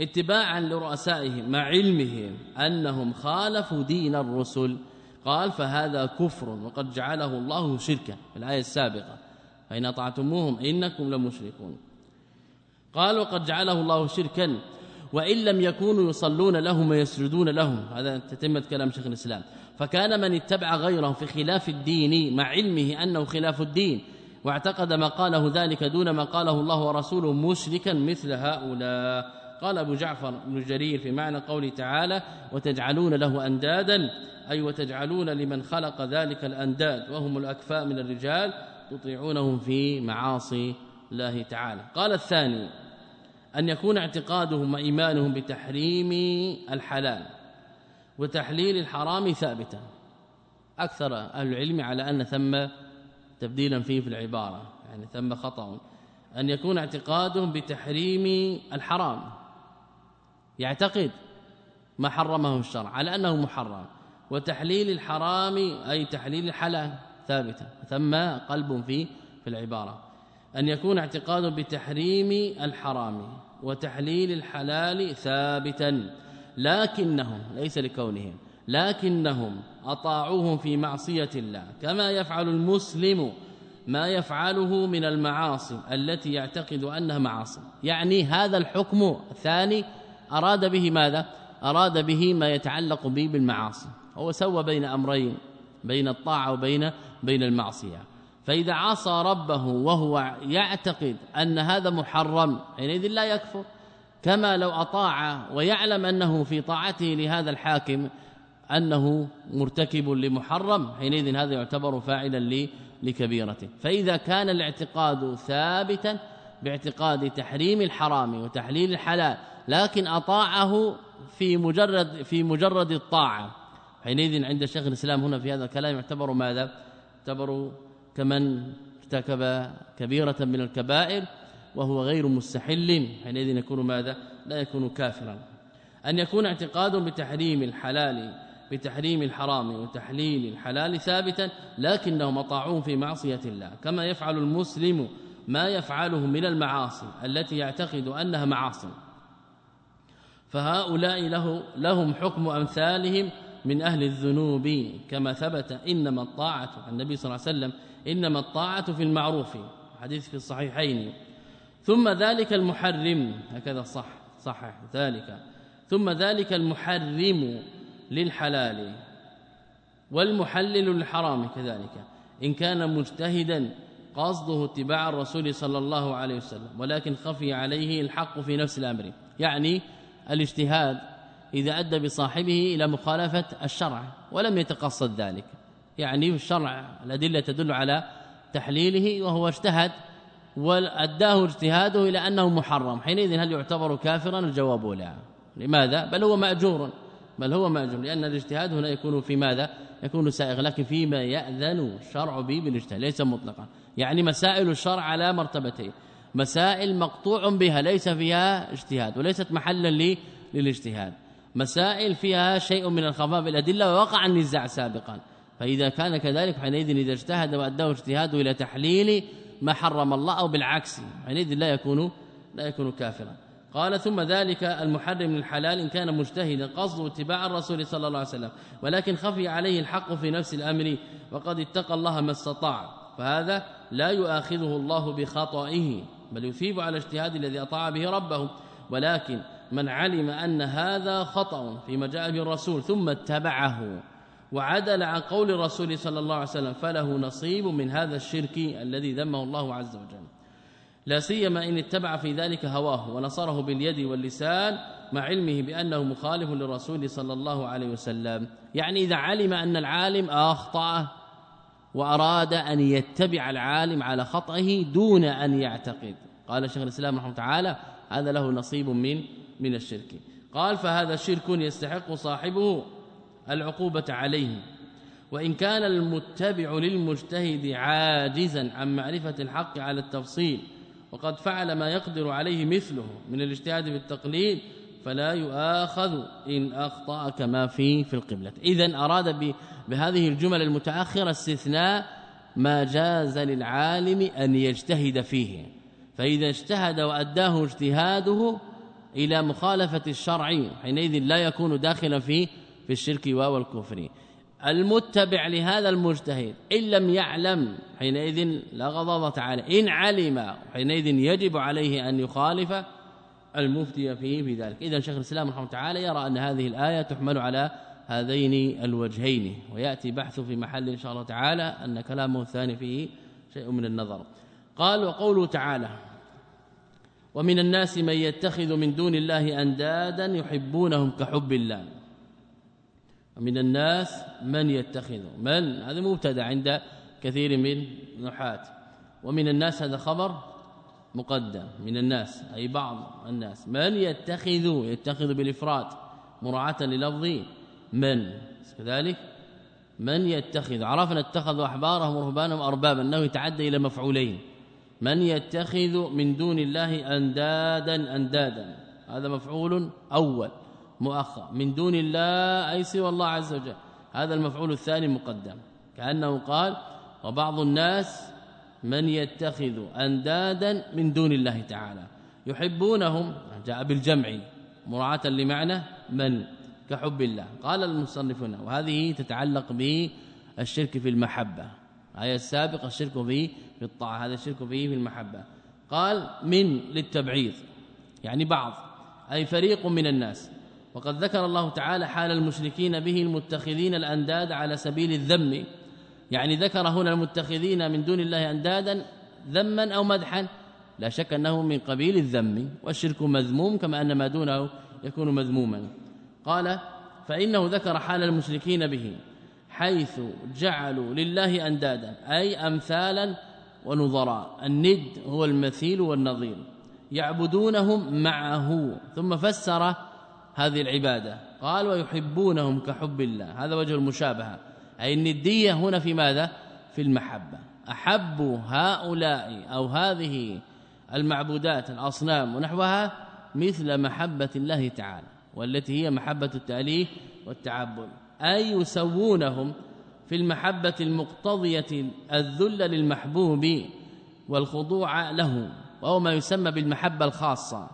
اتباعا لرؤسائهم مع علمهم أنهم خالفوا دين الرسل. قال فهذا كفر وقد جعله الله شركا. في الآية السابقة فإن أطعتموهم إنكم لمشركون. قال وقد جعله الله شركا وإن لم يكونوا يصلون لهم ويسجدون لهم. هذا تتمة كلام شيخ الإسلام. فكان من اتبع غيره في خلاف الدين مع علمه أنه خلاف الدين واعتقد ما قاله ذلك دون ما قاله الله ورسوله مشركا مثل هؤلاء. قال أبو جعفر بن جرير في معنى قوله تعالى وتجعلون له اندادا. أي وتجعلون لمن خلق ذلك الأنداد وهم الأكفاء من الرجال تطيعونهم في معاصي الله تعالى. قال الثاني أن يكون اعتقادهم وإيمانهم بتحريم الحلال وتحليل الحرام ثابتا. أكثر أهل العلم على أن ثم تبديلا فيه في العبارة يعني ثم خطأ. أن يكون اعتقادهم بتحريم الحرام. يعتقد ما حرمه الشرع على أنه محرم. وتحليل الحرام أي تحليل الحلال ثابتا. ثم قلب في في العبارة. أن يكون اعتقاد بتحريم الحرام. وتحليل الحلال ثابتا. لكنهم ليس لكونهم لكنهم أطاعوهم في معصية الله. كما يفعل المسلم ما يفعله من المعاصي التي يعتقد أنها معاصي. يعني هذا الحكم الثاني أراد به ماذا؟ أراد به ما يتعلق به بالمعاصي. هو سوى بين أمرين بين الطاعة وبين بين المعصية. فإذا عصى ربه وهو يعتقد أن هذا محرم حينئذ لا يكفر. كما لو أطاع ويعلم أنه في طاعته لهذا الحاكم أنه مرتكب لمحرم حينئذ هذا يعتبر فاعلا لكبيرته. فإذا كان الاعتقاد ثابتا باعتقاد تحريم الحرام وتحليل الحلال لكن أطاعه في مجرد في مجرد الطاعة حينئذ عند شيخ الإسلام هنا في هذا الكلام يعتبر ماذا؟ يعتبر كمن ارتكب كبيرة من الكبائر وهو غير مستحل حينئذ يكون ماذا؟ لا يكون كافرا. أن يكون اعتقاد بتحريم الحلال بتحريم الحرام وتحليل الحلال ثابتا لكنهم اطاعون في معصية الله. كما يفعل المسلم ما يفعله من المعاصي التي يعتقد أنها معاصي. فهؤلاء له لهم حكم أمثالهم من أهل الذنوب كما ثبت إنما الطاعة عن النبي صلى الله عليه وسلم إنما الطاعة في المعروف حديث في الصحيحين. ثم ذلك المحرم هكذا صح صحح ذلك. ثم ذلك المحرم للحلال والمحلل للحرام كذلك. إن كان مجتهدا قصده اتباع الرسول صلى الله عليه وسلم ولكن خفي عليه الحق في نفس الأمر يعني الاجتهاد إذا أدى بصاحبه إلى مخالفة الشرع ولم يتقصد ذلك. يعني الشرع الأدلة تدل على تحليله وهو اجتهد وأداه اجتهاده إلى أنه محرم. حينئذ هل يعتبر كافرا؟ الجواب لا. لماذا؟ بل هو مأجور. بل هو مأجور. لأن الاجتهاد هنا يكون في ماذا؟ يكون سائغ لكن فيما يأذن الشرع به بالاجتهاد. ليس مطلقا. يعني مسائل الشرع على مرتبتين. مسائل مقطوع بها ليس فيها اجتهاد وليست محلا للاجتهاد. مسائل فيها شيء من الخفاء بالادله ووقع النزاع سابقا. فإذا كان كذلك حينئذ إذا اجتهد وأداه اجتهاده إلى تحليل ما حرم الله أو بالعكس حينئذ لا يكون لا يكون كافرا. قال ثم ذلك المحرم من الحلال إن كان مجتهدا. قصده اتباع الرسول صلى الله عليه وسلم. ولكن خفي عليه الحق في نفس الأمر وقد اتقى الله ما استطاع. فهذا لا يؤاخذه الله بخطئه بل يثيب على اجتهاد الذي أطاع به ربه. ولكن من علم أن هذا خطأ فيما جاء به الرسول ثم اتبعه وعدل عن قول الرسول صلى الله عليه وسلم فله نصيب من هذا الشرك الذي ذمه الله عز وجل. لا سيما إن اتبع في ذلك هواه ونصره باليد واللسان مع علمه بأنه مخالف للرسول صلى الله عليه وسلم. يعني إذا علم أن العالم أخطأ وأراد أن يتبع العالم على خطئه دون أن يعتقد. قال شيخ الإسلام رحمه تعالى هذا له نصيب من من الشرك. قال فهذا شرك يستحق صاحبه العقوبة عليه. وإن كان المتبع للمجتهد عاجزا عن معرفة الحق على التفصيل وقد فعل ما يقدر عليه مثله من الاجتهاد بالتقليد فلا يؤاخذ إن أخطأ كما في في القبلة. إذا أراد بهذه الجمل المتأخرة استثناء ما جاز للعالم أن يجتهد فيه. فإذا اجتهد وأداه اجتهاده إلى مخالفة الشرع حينئذ لا يكون داخلا في في الشرك والكفر. المتبع لهذا المجتهد إن لم يعلم حينئذ لا غضب تعالى. إن علم حينئذ يجب عليه أن يخالف المفتي فيه بذلك. اذا شيخ الإسلام رحمه تعالى يرى أن هذه الآية تحمل على هذين الوجهين ويأتي بحث في محل إن شاء الله تعالى أن كلامه الثاني فيه شيء من النظر. قال وقوله تعالى ومن الناس من يتخذ من دون الله أندادا يحبونهم كحب الله. ومن الناس من يتخذ من؟ هذا مبتدأ عند كثير من نحات ومن الناس هذا خبر مقدم. من الناس أي بعض الناس. من يتخذ؟ يتخذ بالافراد مراعاة للفظ. من؟ كذلك من يتخذ. عرفنا اتخذوا أحبارهم ورهبانهم أربابا أنه يتعدى إلى مفعولين. من يتخذ من دون الله أندادا أندادا. هذا مفعول أول مؤخر. من دون الله أي سوى الله عز وجل. هذا المفعول الثاني مقدم. كأنه قال وبعض الناس من يتخذ أندادا من دون الله تعالى. يحبونهم جاء بالجمع مراعاة لمعنى من؟ كحب الله. قال المصنفون وهذه تتعلق بالشرك في المحبة. الايه السابقه الشرك به في الطاعة هذا الشرك به في المحبة. قال من للتبعيض. يعني بعض. أي فريق من الناس. وقد ذكر الله تعالى حال المشركين به المتخذين الأنداد على سبيل الذم. يعني ذكر هنا المتخذين من دون الله أندادا ذما أو مدحا. لا شك أنه من قبيل الذم. والشرك مذموم كما أن ما دونه يكون مذموما. قال فإنه ذكر حال المشركين به. حيث جعلوا لله أندادا أي امثالا ونظراء. الند هو المثيل والنظير. يعبدونهم معه. ثم فسر هذه العبادة. قال ويحبونهم كحب الله. هذا وجه المشابهة. أي الندية هنا في ماذا؟ في المحبة. أحب هؤلاء أو هذه المعبودات الأصنام ونحوها مثل محبة الله تعالى والتي هي محبة التأليه والتعبد. أي يسوونهم في المحبة المقتضية الذل للمحبوب والخضوع له وهو ما يسمى بالمحبة الخاصة.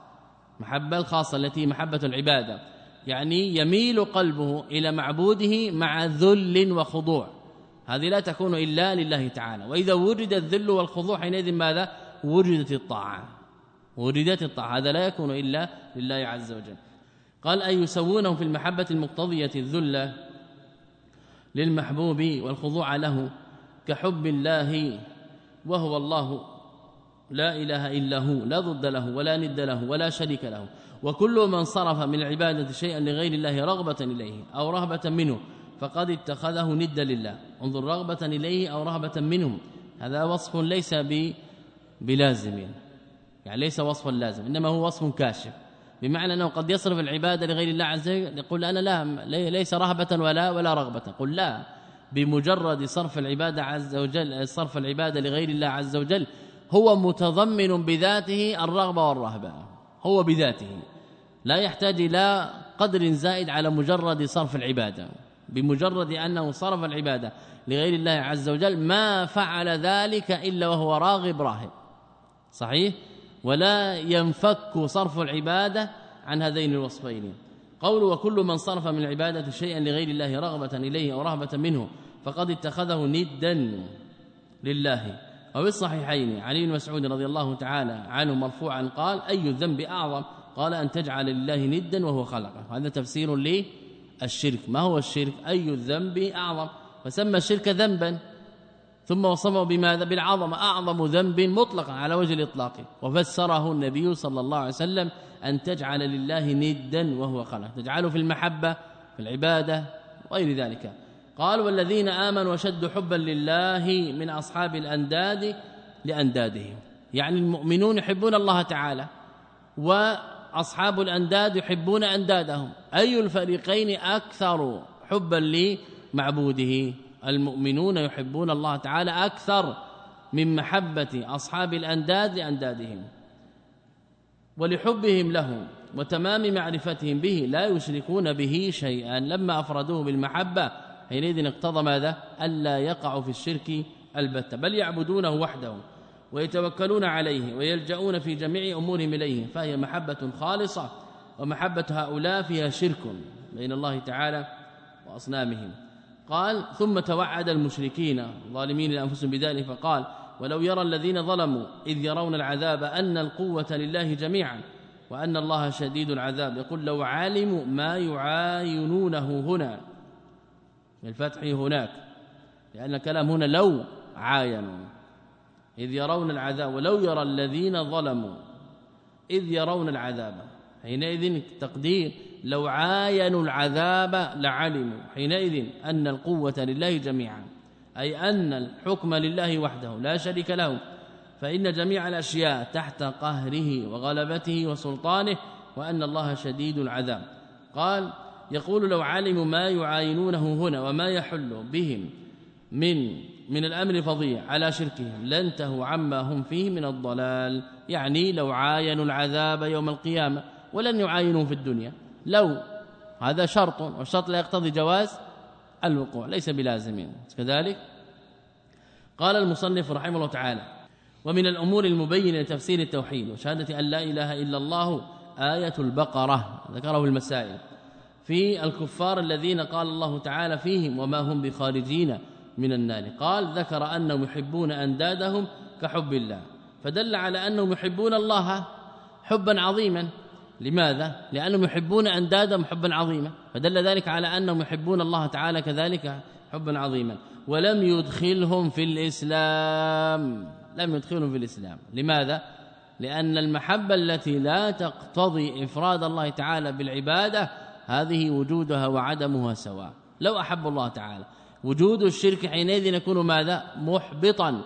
محبة الخاصة التي محبة العبادة. يعني يميل قلبه إلى معبوده مع ذل وخضوع. هذه لا تكون إلا لله تعالى. وإذا وجد الذل والخضوع حينئذ ماذا؟ وجدت الطاعة. وجدت الطاعة. هذا لا يكون إلا لله عز وجل. قال أن يسوونه في المحبة المقتضية الذل؟ للمحبوب والخضوع له كحب الله وهو الله. لا إله إلا هو لا ضد له ولا ند له ولا شريك له. وكل من صرف من العبادة شيئا لغير الله رغبة إليه أو رهبة منه فقد اتخذه ندا لله. انظر رغبة إليه أو رهبة منهم. هذا وصف ليس بلازم يعني ليس وصفا لازم إنما هو وصف كاشف. بمعنى أنه قد يصرف العبادة لغير الله عز وجل. يقول أنا لا ليس رهبة ولا ولا رغبة. قل لا. بمجرد صرف العبادة عز وجل صرف العبادة لغير الله عز وجل هو متضمن بذاته الرغبة والرهبة. هو بذاته. لا يحتاج إلى قدر زائد على مجرد صرف العبادة. بمجرد أنه صرف العبادة لغير الله عز وجل ما فعل ذلك إلا وهو راغب راهب. صحيح؟ ولا ينفك صرف العبادة عن هذين الوصفين. قول وكل من صرف من العبادة شيئا لغير الله رغبة إليه أو رهبة منه فقد اتخذه ندا لله. وفي الصحيحين علي بن مسعود رضي الله تعالى عنه مرفوعا قال أي الذنب أعظم؟ قال أن تجعل لله ندا وهو خلقه. هذا تفسير للشرك. ما هو الشرك؟ أي الذنب أعظم؟ فسمى الشرك ذنبا. ثم وصفه بماذا بالعظمه أعظم ذنب مطلقا على وجه الإطلاق. وفسره النبي صلى الله عليه وسلم أن تجعل لله ندا وهو خلق. تجعله في المحبة في العبادة وغير ذلك. قال والذين آمنوا وشدوا حبا لله من أصحاب الأنداد لأندادهم. يعني المؤمنون يحبون الله تعالى وأصحاب الأنداد يحبون أندادهم. أي الفريقين أكثر حبا لمعبوده؟ المؤمنون يحبون الله تعالى أكثر من محبة أصحاب الأنداد لأندادهم ولحبهم له وتمام معرفتهم به لا يشركون به شيئا. لما أفردوه بالمحبة حينئذ اقتضى ماذا؟ ألا يقعوا في الشرك البتة بل يعبدونه وحده ويتوكلون عليه ويلجؤون في جميع أمورهم إليه فهي محبة خالصة ومحبة هؤلاء فيها شرك بين الله تعالى وأصنامهم. قال ثم توعد المشركين الظالمين لأنفسهم بذلك فقال ولو يرى الذين ظلموا إذ يرون العذاب أن القوة لله جميعا وأن الله شديد العذاب يقول لو علموا ما يعاينونه هنا الفتح هناك لأن الكلام هنا لو عاينوا إذ يرون العذاب ولو يرى الذين ظلموا إذ يرون العذاب حينئذ تقدير لو عاينوا العذاب لعلموا حينئذ أن القوة لله جميعا. أي أن الحكم لله وحده لا شريك له. فإن جميع الأشياء تحت قهره وغلبته وسلطانه وأن الله شديد العذاب. قال يقول لو علموا ما يعاينونه هنا وما يحل بهم من من الأمر فظيع على شركهم لانتهوا عما هم فيه من الضلال. يعني لو عاينوا العذاب يوم القيامة ولن يعاينوا في الدنيا. لو هذا شرط والشرط لا يقتضي جواز الوقوع ليس بلازم. كذلك قال المصنف رحمه الله تعالى ومن الأمور المبينة لتفسير التوحيد وشهادة أن لا إله إلا الله آية البقرة ذكره المسائل. في الكفار الذين قال الله تعالى فيهم وما هم بخارجين من النار قال ذكر أنهم يحبون أندادهم كحب الله فدل على أنهم يحبون الله حبا عظيما لماذا؟ لأنهم يحبون اندادهم حبا عظيما فدل ذلك على أنهم يحبون الله تعالى كذلك حبا عظيما. ولم يدخلهم في الإسلام لم يدخلهم في الإسلام. لماذا؟ لأن المحبة التي لا تقتضي إفراد الله تعالى بالعبادة هذه وجودها وعدمها سواء. لو أحب الله تعالى. وجود الشرك حينئذ يكون ماذا؟ محبطا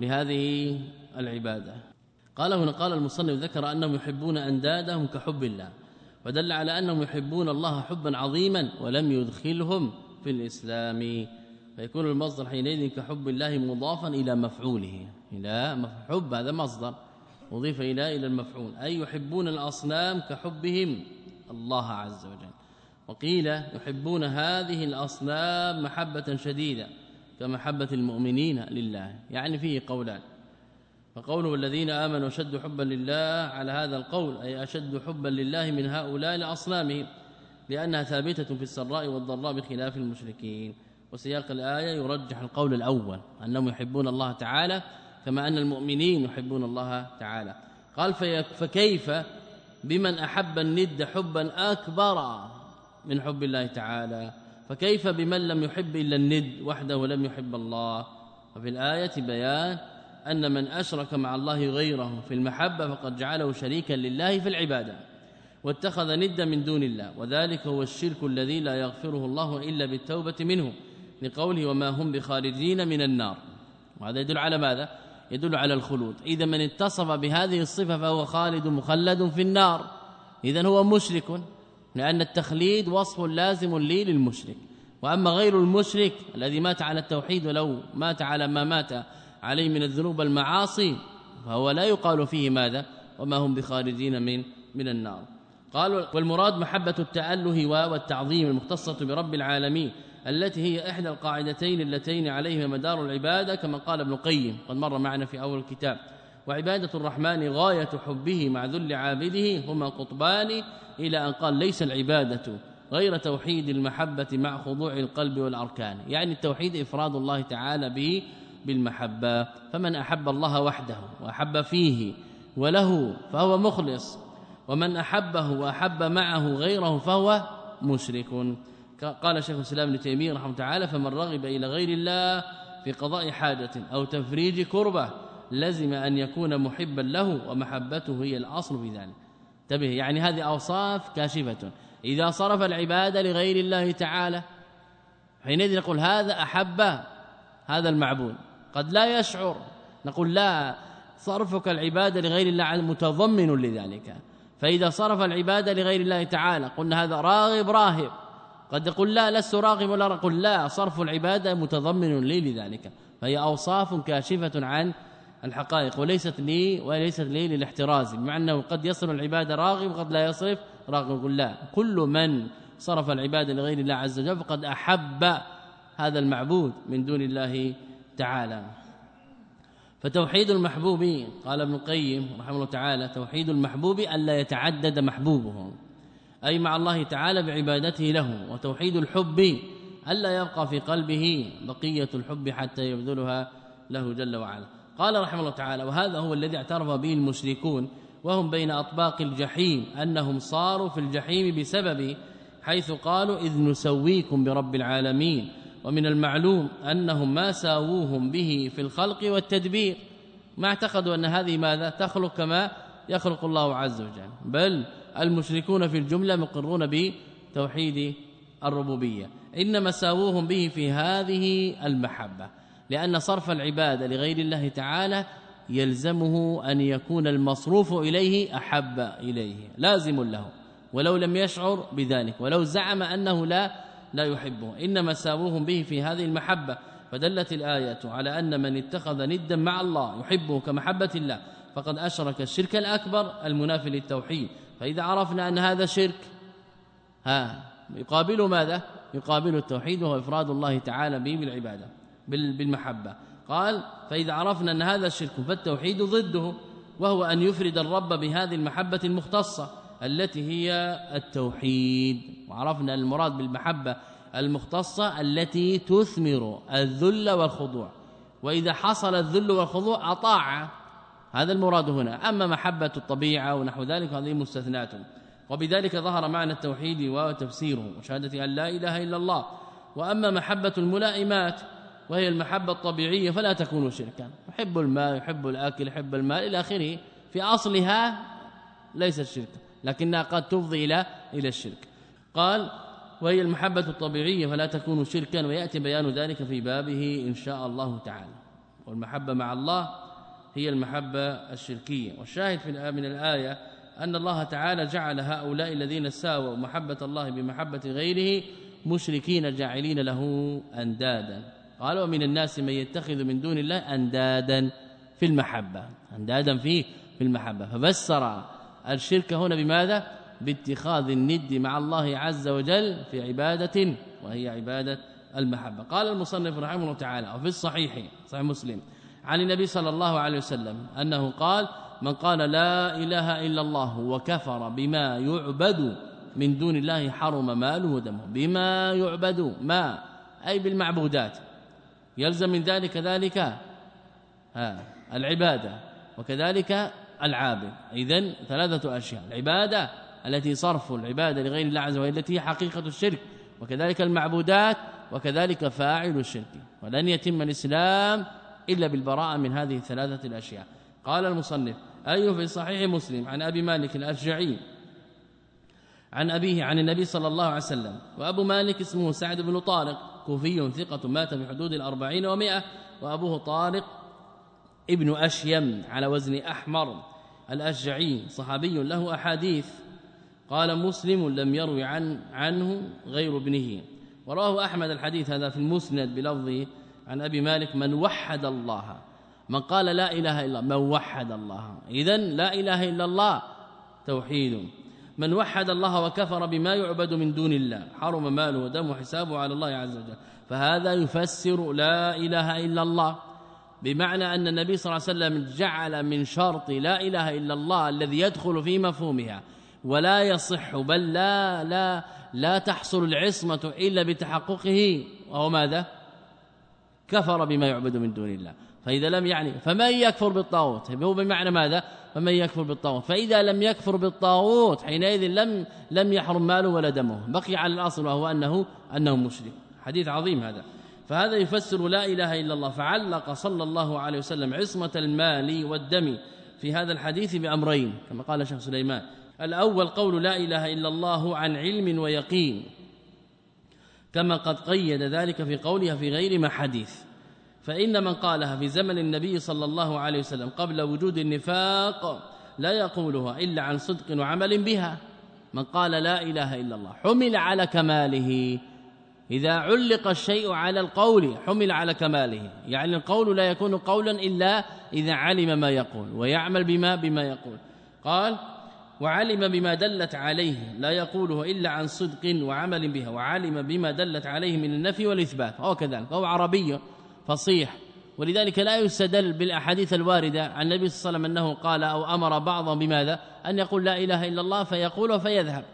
لهذه العبادة. قال هنا قال المصنف ذكر أنهم يحبون أندادهم كحب الله ودل على أنهم يحبون الله حبا عظيما ولم يدخلهم في الإسلام فيكون المصدر حينئذ كحب الله مضافا إلى مفعوله. إلى حب هذا مصدر أضيف إلى إلى المفعول أي يحبون الأصنام كحبهم الله عز وجل. وقيل يحبون هذه الأصنام محبة شديدة كمحبة المؤمنين لله. يعني فيه قولان فقوله الذين آمنوا أشد حبا لله على هذا القول أي أشد حبا لله من هؤلاء لاصنامهم لأنها ثابتة في السراء والضراء بخلاف المشركين. وسياق الآية يرجح القول الأول أنهم يحبون الله تعالى كما أن المؤمنين يحبون الله تعالى. قال فكيف بمن أحب الند حبا أكبر من حب الله تعالى؟ فكيف بمن لم يحب إلا الند وحده ولم يحب الله؟ وفي الآية بيان أن من أشرك مع الله غيره في المحبة فقد جعله شريكا لله في العبادة واتخذ ندا من دون الله وذلك هو الشرك الذي لا يغفره الله إلا بالتوبة منه لقوله وما هم بخارجين من النار. وهذا يدل على ماذا؟ يدل على الخلود. إذا من اتصف بهذه الصفة فهو خالد مخلد في النار. اذا هو مشرك لأن التخليد وصف لازم لي للمشرك. وأما غير المشرك الذي مات على التوحيد ولو مات على ما مات عليه من الذنوب والمعاصي فهو لا يقال فيه ماذا؟ وما هم بخارجين من من النار. قالوا والمراد محبة التأله والتعظيم المختصة برب العالمين التي هي إحدى القاعدتين اللتين عليهما مدار العبادة كما قال ابن قيم قد مر معنا في أول الكتاب. وعبادة الرحمن غاية حبه مع ذل عابده هما قطبان إلى أن قال ليس العبادة غير توحيد المحبة مع خضوع القلب والأركان. يعني التوحيد إفراد الله تعالى به بالمحبة فمن أحب الله وحده وأحب فيه وله فهو مخلص ومن أحبه وأحب معه غيره فهو مشرك. قال شيخ الإسلام ابن تيمية رحمه تعالى فمن رغب إلى غير الله في قضاء حاجة أو تفريج كربة لزم أن يكون محبا له ومحبته هي الأصل في ذلك. انتبه يعني هذه أوصاف كاشفة. إذا صرف العبادة لغير الله تعالى حينئذ نقول هذا أحب هذا المعبود. قد لا يشعر. نقول لا صرفك العبادة لغير الله متضمن لذلك. فإذا صرف العبادة لغير الله تعالى قلنا هذا راغب راهب. قد يقول لا لست راغب ولا قل لا صرف العبادة متضمن لي لذلك. فهي أوصاف كاشفة عن الحقائق وليست لي وليست لي للاحتراز. بمعنى أنه قد يصل العبادة راغب وقد لا يصرف راغب. يقول لا كل من صرف العبادة لغير الله عز وجل فقد أحب هذا المعبود من دون الله تعالى. فتوحيد المحبوب قال ابن القيم رحمه الله تعالى توحيد المحبوب ألا يتعدد محبوبه أي مع الله تعالى بعبادته له وتوحيد الحب ألا يبقى في قلبه بقية الحب حتى يبذلها له جل وعلا. قال رحمه الله تعالى وهذا هو الذي اعترف به المشركون وهم بين أطباق الجحيم أنهم صاروا في الجحيم بسبب حيث قالوا إذ نسويكم برب العالمين. ومن المعلوم أنهم ما ساووهم به في الخلق والتدبير. ما اعتقدوا أن هذه ماذا؟ تخلق كما يخلق الله عز وجل. بل المشركون في الجملة مقرون بتوحيد الربوبية. إنما ساووهم به في هذه المحبة لأن صرف العبادة لغير الله تعالى يلزمه أن يكون المصروف إليه أحب إليه لازم له ولو لم يشعر بذلك ولو زعم أنه لا لا يحبه. إنما ساووهم به في هذه المحبة. فدلت الآية على أن من اتخذ ندا مع الله يحبه كمحبة الله فقد أشرك الشرك الأكبر المنافي للتوحيد. فإذا عرفنا أن هذا شرك ها يقابل ماذا؟ يقابل التوحيد وهو إفراد الله تعالى به بالعبادة بالمحبة. قال فإذا عرفنا أن هذا الشرك فالتوحيد ضده وهو أن يفرد الرب بهذه المحبة المختصة. التي هي التوحيد. وعرفنا المراد بالمحبة المختصة التي تثمر الذل والخضوع. وإذا حصل الذل والخضوع أطاع. هذا المراد هنا. أما محبة الطبيعة ونحو ذلك هذه مستثنات وبذلك ظهر معنى التوحيد وتفسيره وشهادة أن لا إله إلا الله. وأما محبة الملائمات وهي المحبة الطبيعية فلا تكون شركا. يحب الماء يحب الأكل يحب المال إلى آخره. في أصلها ليست شركا. لكنها قد تفضي إلى إلى الشرك. قال وهي المحبة الطبيعية فلا تكون شركا ويأتي بيان ذلك في بابه إن شاء الله تعالى. والمحبة مع الله هي المحبة الشركية. والشاهد في من الآية أن الله تعالى جعل هؤلاء الذين ساووا محبة الله بمحبة غيره مشركين جاعلين له أندادا. قال ومن الناس من يتخذ من دون الله أندادا في المحبة. أندادا في في المحبة. ففسر الشرك هنا بماذا؟ باتخاذ الند مع الله عز وجل في عبادة وهي عبادة المحبة. قال المصنف رحمه الله تعالى وفي الصحيح صحيح مسلم عن النبي صلى الله عليه وسلم أنه قال من قال لا إله إلا الله وكفر بما يعبد من دون الله حرم ماله ودمه. بما يعبد ما أي بالمعبودات. يلزم من ذلك ذلك ها العبادة. وكذلك العابد. اذا ثلاثة أشياء. العبادة التي صرف العبادة لغير الله عز وجل التي هي حقيقة الشرك. وكذلك المعبودات وكذلك فاعل الشرك. ولن يتم الإسلام إلا بالبراءة من هذه الثلاثة الأشياء. قال المصنف أي في صحيح مسلم عن أبي مالك الأشجعي عن أبيه عن النبي صلى الله عليه وسلم. وأبو مالك اسمه سعد بن طارق كوفي ثقة مات في حدود الأربعين ومائة. وأبوه طارق ابن أشيم على وزن أحمر. الأشجعي صحابي له أحاديث. قال مسلم لم يروي عن عنه غير ابنه. وراه أحمد الحديث هذا في المسند بلفظ عن أبي مالك من وحد الله من قال لا إله إلا الله من وحد الله اذا لا إله إلا الله توحيد. من وحد الله وكفر بما يعبد من دون الله حرم ماله ودمه حسابه على الله عز وجل. فهذا يفسر لا إله إلا الله. بمعنى أن النبي صلى الله عليه وسلم جعل من شرط لا إله إلا الله الذي يدخل في مفهومها. ولا يصح بل لا لا لا تحصل العصمة إلا بتحققه. وهو ماذا؟ كفر بما يعبد من دون الله. فإذا لم يعني فمن يكفر بالطاغوت؟ هو بمعنى ماذا؟ فمن يكفر بالطاغوت. فإذا لم يكفر بالطاغوت حينئذ لم لم يحرم ماله ولا دمه. بقي على الأصل وهو أنه أنه مشرك. حديث عظيم هذا. فهذا يفسر لا إله إلا الله. فعلق صلى الله عليه وسلم عصمة المال والدم في هذا الحديث بأمرين كما قال شيخ سليمان. الأول قول لا إله إلا الله عن علم ويقين كما قد قيد ذلك في قولها في غير ما حديث. فإن من قالها في زمن النبي صلى الله عليه وسلم قبل وجود النفاق لا يقولها إلا عن صدق وعمل بها. من قال لا إله إلا الله حمل على كماله. إذا علق الشيء على القول حمل على كماله. يعني القول لا يكون قولا إلا إذا علم ما يقول ويعمل بما بما يقول. قال وعلم بما دلت عليه لا يقوله إلا عن صدق وعمل بها. وعلم بما دلت عليه من النفي والإثبات. هو كذلك هو عربي فصيح. ولذلك لا يستدل بالأحاديث الواردة عن النبي صلى الله عليه وسلم أنه قال أو أمر بعضا بماذا؟ أن يقول لا إله إلا الله فيقول فيذهب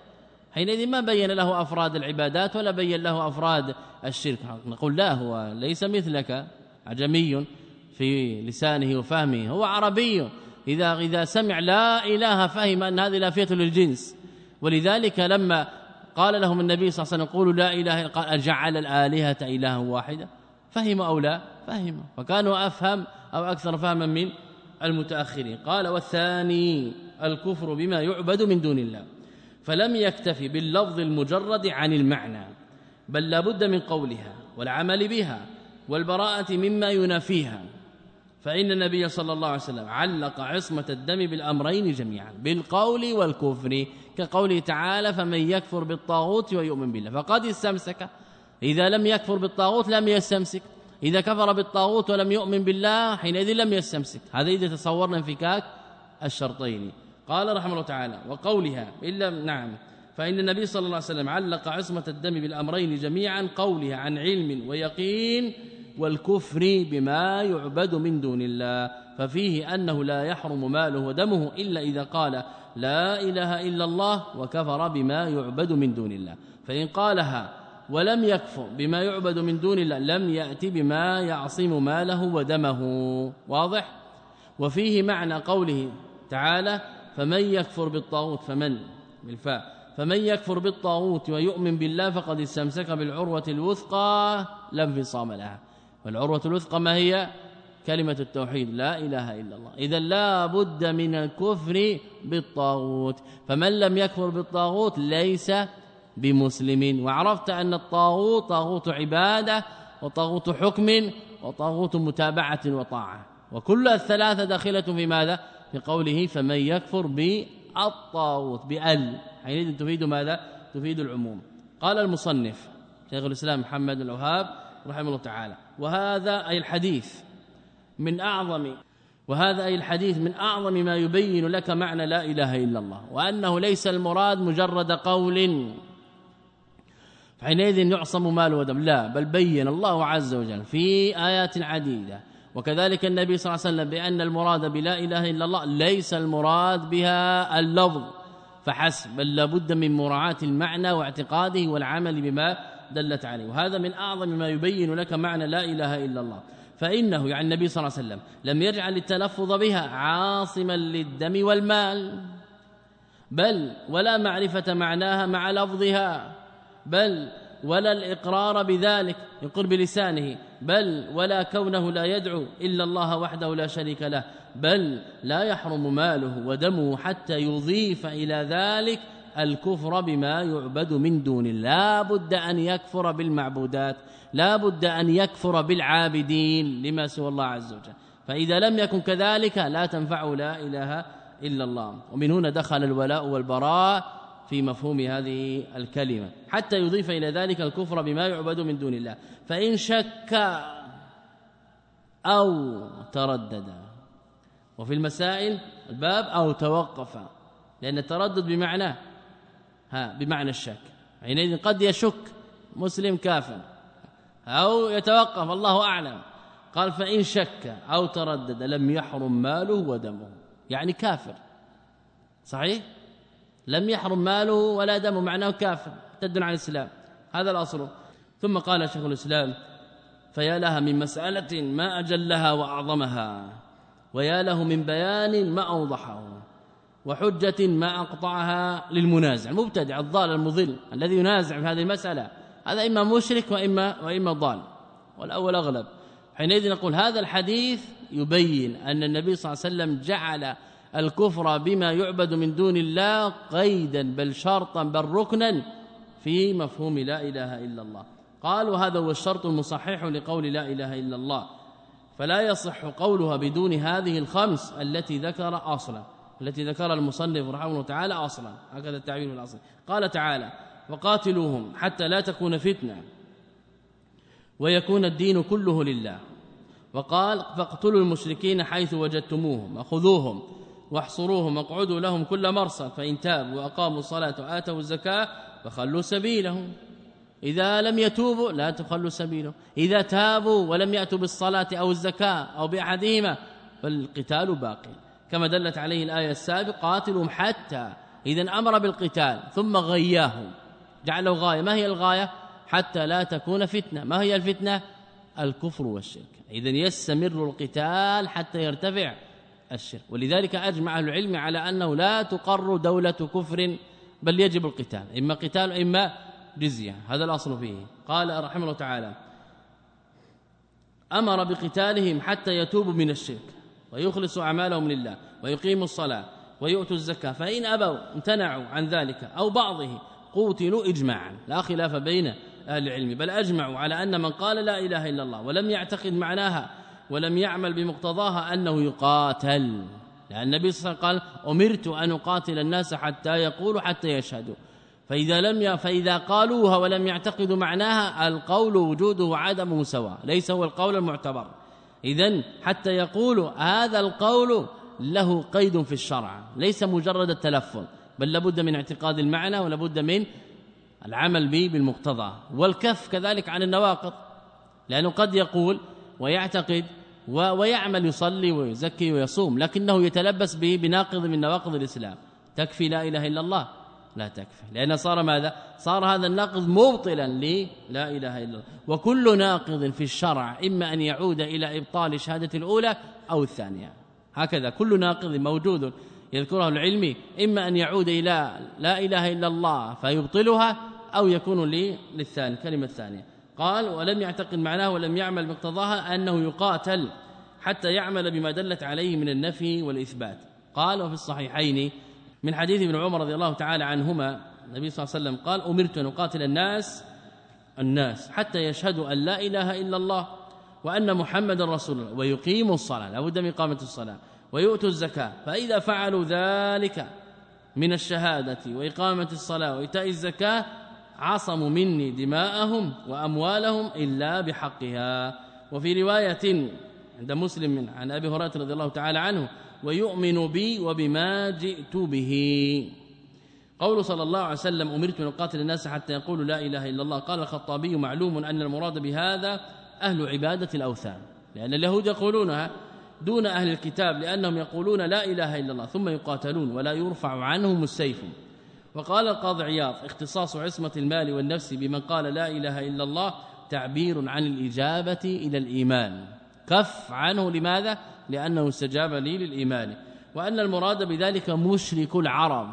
حينئذ ما بين له أفراد العبادات ولا بين له أفراد الشرك. نقول لا هو ليس مثلك. عجمي في لسانه وفهمه. هو عربي. إذا إذا سمع لا إله فهم أن هذه لافية للجنس. ولذلك لما قال لهم النبي صلى الله عليه وسلم قولوا لا إله قال أجعل الآلهة إلها واحدة. فهم أو لا؟ فهم. وكانوا أفهم أو أكثر فهما من المتأخرين. قال والثاني الكفر بما يعبد من دون الله. فلم يكتفي باللفظ المجرد عن المعنى بل لابد من قولها والعمل بها والبراءة مما ينافيها. فإن النبي صلى الله عليه وسلم علق عصمة الدم بالأمرين جميعا بالقول والكفر كقوله تعالى فمن يكفر بالطاغوت ويؤمن بالله. فقد استمسك. إذا لم يكفر بالطاغوت لم يستمسك. إذا كفر بالطاغوت ولم يؤمن بالله حينئذ لم يستمسك. هذا إذا تصورنا انفكاك الشرطين. قال رحمه الله تعالى وقولها إلا نعم فإن النبي صلى الله عليه وسلم علق عصمة الدم بالأمرين جميعا قولها عن علم ويقين والكفر بما يعبد من دون الله ففيه أنه لا يحرم ماله ودمه إلا إذا قال لا إله إلا الله وكفر بما يعبد من دون الله. فإن قالها ولم يكفر بما يعبد من دون الله لم يأتي بما يعصم ماله ودمه. واضح؟ وفيه معنى قوله تعالى فمن يكفر بالطاغوت فمن؟ بالفاء. فمن يكفر بالطاغوت ويؤمن بالله فقد استمسك بالعروة الوثقى لا انفصام لها. والعروة الوثقى ما هي؟ كلمة التوحيد. لا إله إلا الله. إذا لا بد من الكفر بالطاغوت. فمن لم يكفر بالطاغوت ليس بمسلم. وعرفت أن الطاغوت طاغوت عبادة وطاغوت حكم وطاغوت متابعة وطاعة. وكل الثلاثة داخلة في ماذا؟ في قوله فمن يكفر بالطاغوت بأل. حينئذ تفيد ماذا؟ تفيد العموم. قال المصنف شيخ الإسلام محمد الوهاب رحمه الله تعالى وهذا أي الحديث من أعظم وهذا أي الحديث من أعظم ما يبين لك معنى لا إله إلا الله وأنه ليس المراد مجرد قول. فحينئذ يعصم مال ودم. لا بل بين الله عز وجل في آيات عديدة وكذلك النبي صلى الله عليه وسلم بأن المراد بلا إله إلا الله ليس المراد بها اللفظ. فحسب بل لابد من مراعاة المعنى واعتقاده والعمل بما دلت عليه. وهذا من أعظم ما يبين لك معنى لا إله إلا الله. فإنه يعني النبي صلى الله عليه وسلم لم يجعل التلفظ بها عاصما للدم والمال بل ولا معرفة معناها مع لفظها بل ولا الإقرار بذلك. يقر بلسانه بل ولا كونه لا يدعو إلا الله وحده لا شريك له بل لا يحرم ماله ودمه حتى يضيف إلى ذلك الكفر بما يعبد من دون لا بد أن يكفر بالمعبودات لا بد أن يكفر بالعابدين لما سوى الله عز وجل. فإذا لم يكن كذلك لا تنفع لا إله إلا الله. ومن هنا دخل الولاء والبراء في مفهوم هذه الكلمة. حتى يضيف إلى ذلك الكفر بما يعبد من دون الله. فإن شك أو تردد. وفي المسائل الباب أو توقف. لأن التردد بمعنى ها بمعنى الشك. حينئذ قد يشك مسلم كافر. أو يتوقف الله أعلم. قال فإن شك أو تردد لم يحرم ماله ودمه. يعني كافر. صحيح؟ لم يحرم ماله ولا دمه معناه كافر تدل عن الإسلام. هذا الأصل. ثم قال شيخ الإسلام فيا لها من مسألة ما أجلها وأعظمها ويا له من بيان ما أوضحه وحجة ما أقطعها للمنازع. المبتدع الضال المضل الذي ينازع في هذه المسألة. هذا إما مشرك وإما وإما ضال. والأول أغلب. حينئذ نقول هذا الحديث يبين أن النبي صلى الله عليه وسلم جعل الكفر بما يعبد من دون الله قيدا بل شرطا بل ركنا في مفهوم لا إله إلا الله. قالوا هذا هو الشرط المصحح لقول لا إله إلا الله. فلا يصح قولها بدون هذه الخمس التي ذكر أصلا التي ذكر المصنف رحمه الله تعالى أصلا. هكذا التعبير الأصلي. قال تعالى وقاتلوهم حتى لا تكون فتنة ويكون الدين كله لله. وقال فاقتلوا المشركين حيث وجدتموهم وخذوهم واحصروهم واقعدوا لهم كل مرصد فإن تابوا وأقاموا الصلاة وآتوا الزكاة فخلوا سبيلهم. إذا لم يتوبوا لا تخلوا سبيلهم. إذا تابوا ولم يأتوا بالصلاة أو الزكاة أو بأحدهما فالقتال باقي. كما دلت عليه الآية السابقة قاتلهم حتى إذا أمر بالقتال ثم غياهم. جعلوا غاية. ما هي الغاية؟ حتى لا تكون فتنة. ما هي الفتنة؟ الكفر والشرك. إذا يستمر القتال حتى يرتفع. الشرك. ولذلك أجمع العلم على أنه لا تقر دولة كفر بل يجب القتال إما قتال اما جزية. هذا الأصل فيه. قال رحمه الله تعالى أمر بقتالهم حتى يتوبوا من الشرك ويخلصوا أعمالهم لله ويقيموا الصلاة ويؤتوا الزكاة. فإن أبوا امتنعوا عن ذلك أو بعضه قوتلوا اجماعا. لا خلاف بين أهل العلم. بل أجمعوا على أن من قال لا إله إلا الله ولم يعتقد معناها ولم يعمل بمقتضاها أنه يقاتل. لأن النبي صلى الله عليه وسلم قال أمرت أن أقاتل الناس حتى يقولوا حتى يشهدوا. فإذا لم ي... فإذا قالوها ولم يعتقدوا معناها القول وجوده وعدمه سواء. ليس هو القول المعتبر. إذا حتى يقولوا هذا القول له قيد في الشرع. ليس مجرد التلفظ. بل لابد من اعتقاد المعنى ولابد من العمل به بالمقتضى. والكف كذلك عن النواقض. لأنه قد يقول ويعتقد ويعمل يصلي ويزكي ويصوم لكنه يتلبس به بناقض من نواقض الإسلام. تكفي لا إله إلا الله. لا تكفي. لأن صار ماذا؟ صار هذا الناقض مبطلا لا إله إلا الله. وكل ناقض في الشرع إما أن يعود إلى إبطال شهادة الأولى أو الثانية. هكذا كل ناقض موجود يذكره العلم. إما أن يعود إلى لا إله إلا الله فيبطلها أو يكون للثاني الكلمة الثانية قال ولم يعتقد معناه ولم يعمل مقتضاها أنه يقاتل حتى يعمل بما دلت عليه من النفي والإثبات. قال وفي الصحيحين من حديث ابن عمر رضي الله تعالى عنهما النبي صلى الله عليه وسلم قال أمرت أن أقاتل الناس الناس حتى يشهدوا أن لا إله إلا الله وأن محمد رسول الله ويقيموا الصلاة لابد من إقامة الصلاة ويؤتوا الزكاة فإذا فعلوا ذلك من الشهادة وإقامة الصلاة وإيتاء الزكاة عصموا مني دماءهم وأموالهم إلا بحقها. وفي رواية عند مسلم عن أبي هريرة رضي الله تعالى عنه ويؤمن بي وبما جئت به. قول صلى الله عليه وسلم أمرت أن أقاتل الناس حتى يقولوا لا إله إلا الله. قال الخطابي معلوم أن المراد بهذا أهل عبادة الأوثان لأن اليهود يقولونها دون أهل الكتاب لأنهم يقولون لا إله إلا الله ثم يقاتلون ولا يرفع عنهم السيف. وقال القاضي عياض اختصاص عصمة المال والنفس بمن قال لا إله إلا الله تعبير عن الإجابة إلى الإيمان. كف عنه لماذا؟ لأنه استجاب لي للإيمان. وأن المراد بذلك مشرك العرب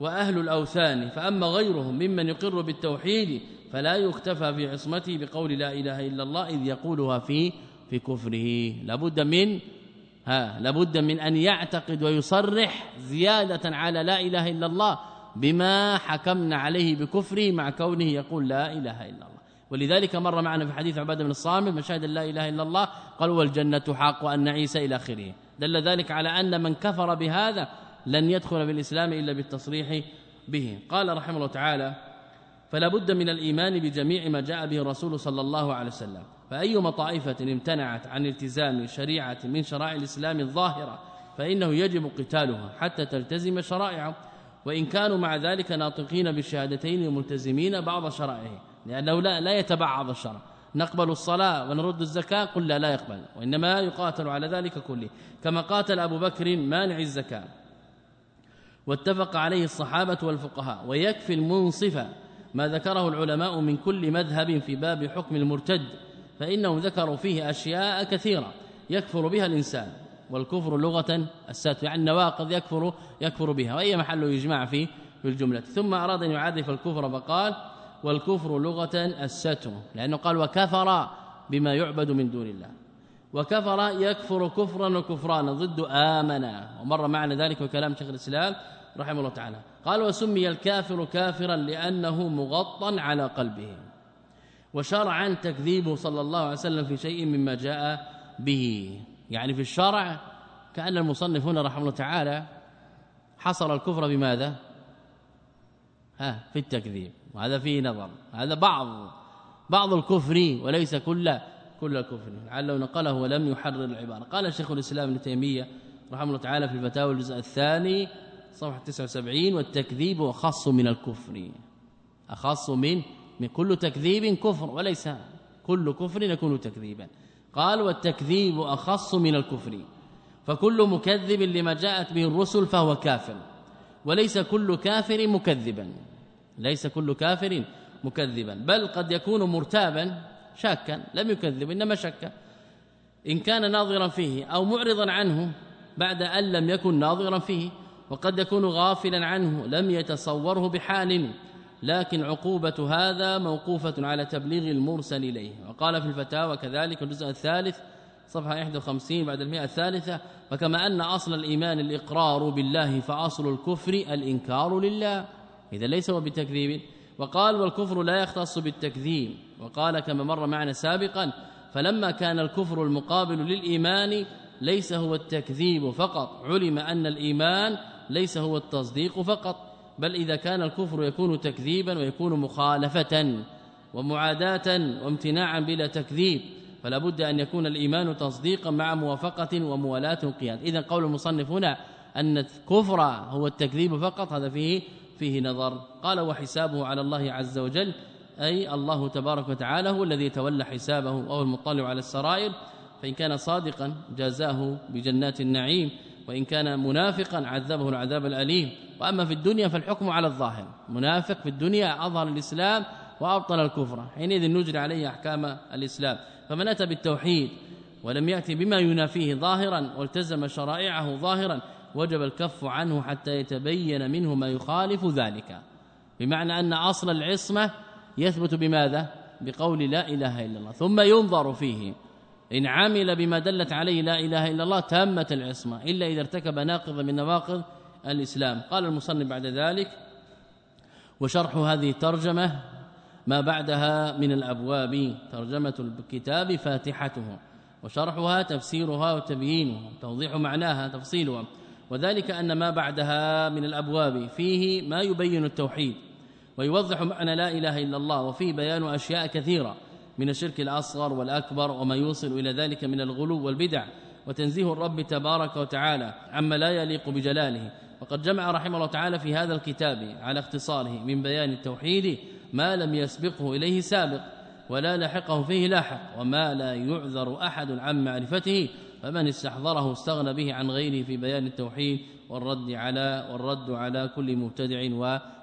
وأهل الأوثان. فأما غيرهم ممن يقر بالتوحيد فلا يكتفى في عصمته بقول لا إله إلا الله إذ يقولها في في كفره. لابد من ها لابد من أن يعتقد ويصرح زيادة على لا إله إلا الله بما حكمنا عليه بكفره مع كونه يقول لا إله إلا الله. ولذلك مر معنا في حديث عبادة بن الصامت من شهد لا إله إلا الله قال والجنة حق وان عيسى إلى آخره دل ذلك على أن من كفر بهذا لن يدخل بالاسلام إلا بالتصريح به. قال رحمه الله تعالى فلا بد من الإيمان بجميع ما جاء به الرسول صلى الله عليه وسلم فأيما طائفة امتنعت عن التزام شريعة من شرائع الإسلام الظاهرة فإنه يجب قتالها حتى تلتزم شرائعه وإن كانوا مع ذلك ناطقين بالشهادتين وملتزمين بعض شرائعه لأنه لا, لا يتبعض الشرع. نقبل الصلاة ونرد الزكاة قل لا لا يقبل وإنما يقاتل على ذلك كله. كما قاتل أبو بكر مانع الزكاة. واتفق عليه الصحابة والفقهاء ويكفي المنصف ما ذكره العلماء من كل مذهب في باب حكم المرتد. فإنهم ذكروا فيه أشياء كثيرة يكفر بها الإنسان والكفر لغة الستر يعني النواقض يكفر يكفر بها وأي محل يجمع فيه في الجملة ثم أراد أن يعرف الكفر فقال والكفر لغة الستر لأنه قال وكفر بما يعبد من دون الله. وكفر يكفر كفرا وكفرانا ضد آمنا ومر معنا ذلك وكلام شيخ الإسلام رحمه الله تعالى. قال وسمي الكافر كافرا لأنه مغطى على قلبه. وشرعا تكذيبه صلى الله عليه وسلم في شيء مما جاء به. يعني في الشرع كأن المصنف هنا رحمه الله تعالى حصر الكفر بماذا؟ ها في التكذيب. وهذا فيه نظر. هذا بعض بعض الكفر وليس كل كل الكفر لعله نقله ولم يحرر العبارة. قال شيخ الإسلام ابن تيمية رحمه الله تعالى في الفتاوى الجزء الثاني صفحة 79 والتكذيب أخص من الكفر. أخص من من كل تكذيب كفر وليس كل كفر يكون تكذيبا. قال والتكذيب أخص من الكفر. فكل مكذب لما جاءت به الرسل فهو كافر. وليس كل كافر مكذبا. ليس كل كافر مكذبا. بل قد يكون مرتابا شاكا لم يكذب إنما شك. إن كان ناظرا فيه أو معرضا عنه بعد أن لم يكن ناظرا فيه وقد يكون غافلا عنه لم يتصوره بحال. لكن عقوبة هذا موقوفة على تبليغ المرسل إليه. وقال في الفتاوى كذلك الجزء الثالث صفحة 51 بعد المئة الثالثة وكما أن أصل الإيمان الإقرار بالله فأصل الكفر الإنكار لله. إذا ليس هو بتكذيب. وقال والكفر لا يختص بالتكذيب. وقال كما مر معنا سابقا فلما كان الكفر المقابل للإيمان ليس هو التكذيب فقط علم أن الإيمان ليس هو التصديق فقط. بل إذا كان الكفر يكون تكذيبا ويكون مخالفة ومعاداة وامتناعا بلا تكذيب فلا بد أن يكون الإيمان تصديقا مع موافقة وموالاة القياد إذا قول المصنف هنا أن الكفر هو التكذيب فقط هذا فيه فيه نظر. قال وحسابه على الله عز وجل أي الله تبارك وتعالى هو الذي يتولى حسابه وهو المطلع على السرائر. فإن كان صادقا جازاه بجنات النعيم. وإن كان منافقا عذبه العذاب الأليم. وأما في الدنيا فالحكم على الظاهر. منافق في الدنيا أظهر الإسلام وأبطل الكفر. حينئذ نجري عليه أحكام الإسلام. فمن أتى بالتوحيد ولم يأتي بما ينافيه ظاهرا والتزم شرائعه ظاهرا وجب الكف عنه حتى يتبين منه ما يخالف ذلك. بمعنى أن أصل العصمة يثبت بماذا؟ بقول لا إله إلا الله. ثم ينظر فيه. إن عمل بما دلت عليه لا إله إلا الله تامت العصمة إلا إذا ارتكب ناقض من نواقض الإسلام. قال المصنف بعد ذلك وشرح هذه الترجمة ما بعدها من الأبواب ترجمة الكتاب فاتحته وشرحها تفسيرها وتبيينه توضيح معناها تفصيلها. وذلك أن ما بعدها من الأبواب فيه ما يبين التوحيد ويوضح معنى لا إله إلا الله وفيه بيان أشياء كثيرة. من الشرك الأصغر والأكبر وما يوصل إلى ذلك من الغلو والبدع وتنزيه الرب تبارك وتعالى عما لا يليق بجلاله. وقد جمع رحمه الله تعالى في هذا الكتاب على اختصاره من بيان التوحيد ما لم يسبقه إليه سابق ولا لحقه فيه لاحق وما لا يعذر أحد عن معرفته فمن استحضره استغنى به عن غيره في بيان التوحيد والرد على والرد على كل مبتدع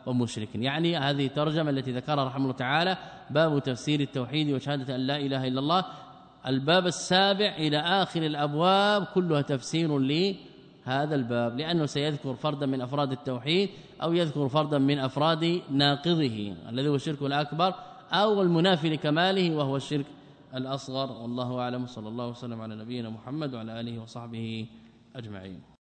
ومشرك. يعني هذه الترجمة التي ذكرها رحمه الله تعالى باب تفسير التوحيد وشهادة أن لا إله إلا الله. الباب السابع إلى آخر الأبواب كلها تفسير لهذا الباب لأنه سيذكر فردا من أفراد التوحيد أو يذكر فردا من أفراد ناقضه الذي هو الشرك الأكبر أو المنافي لكماله وهو الشرك الأصغر. والله أعلم صلى الله وسلم على نبينا محمد وعلى آله وصحبه أجمعين.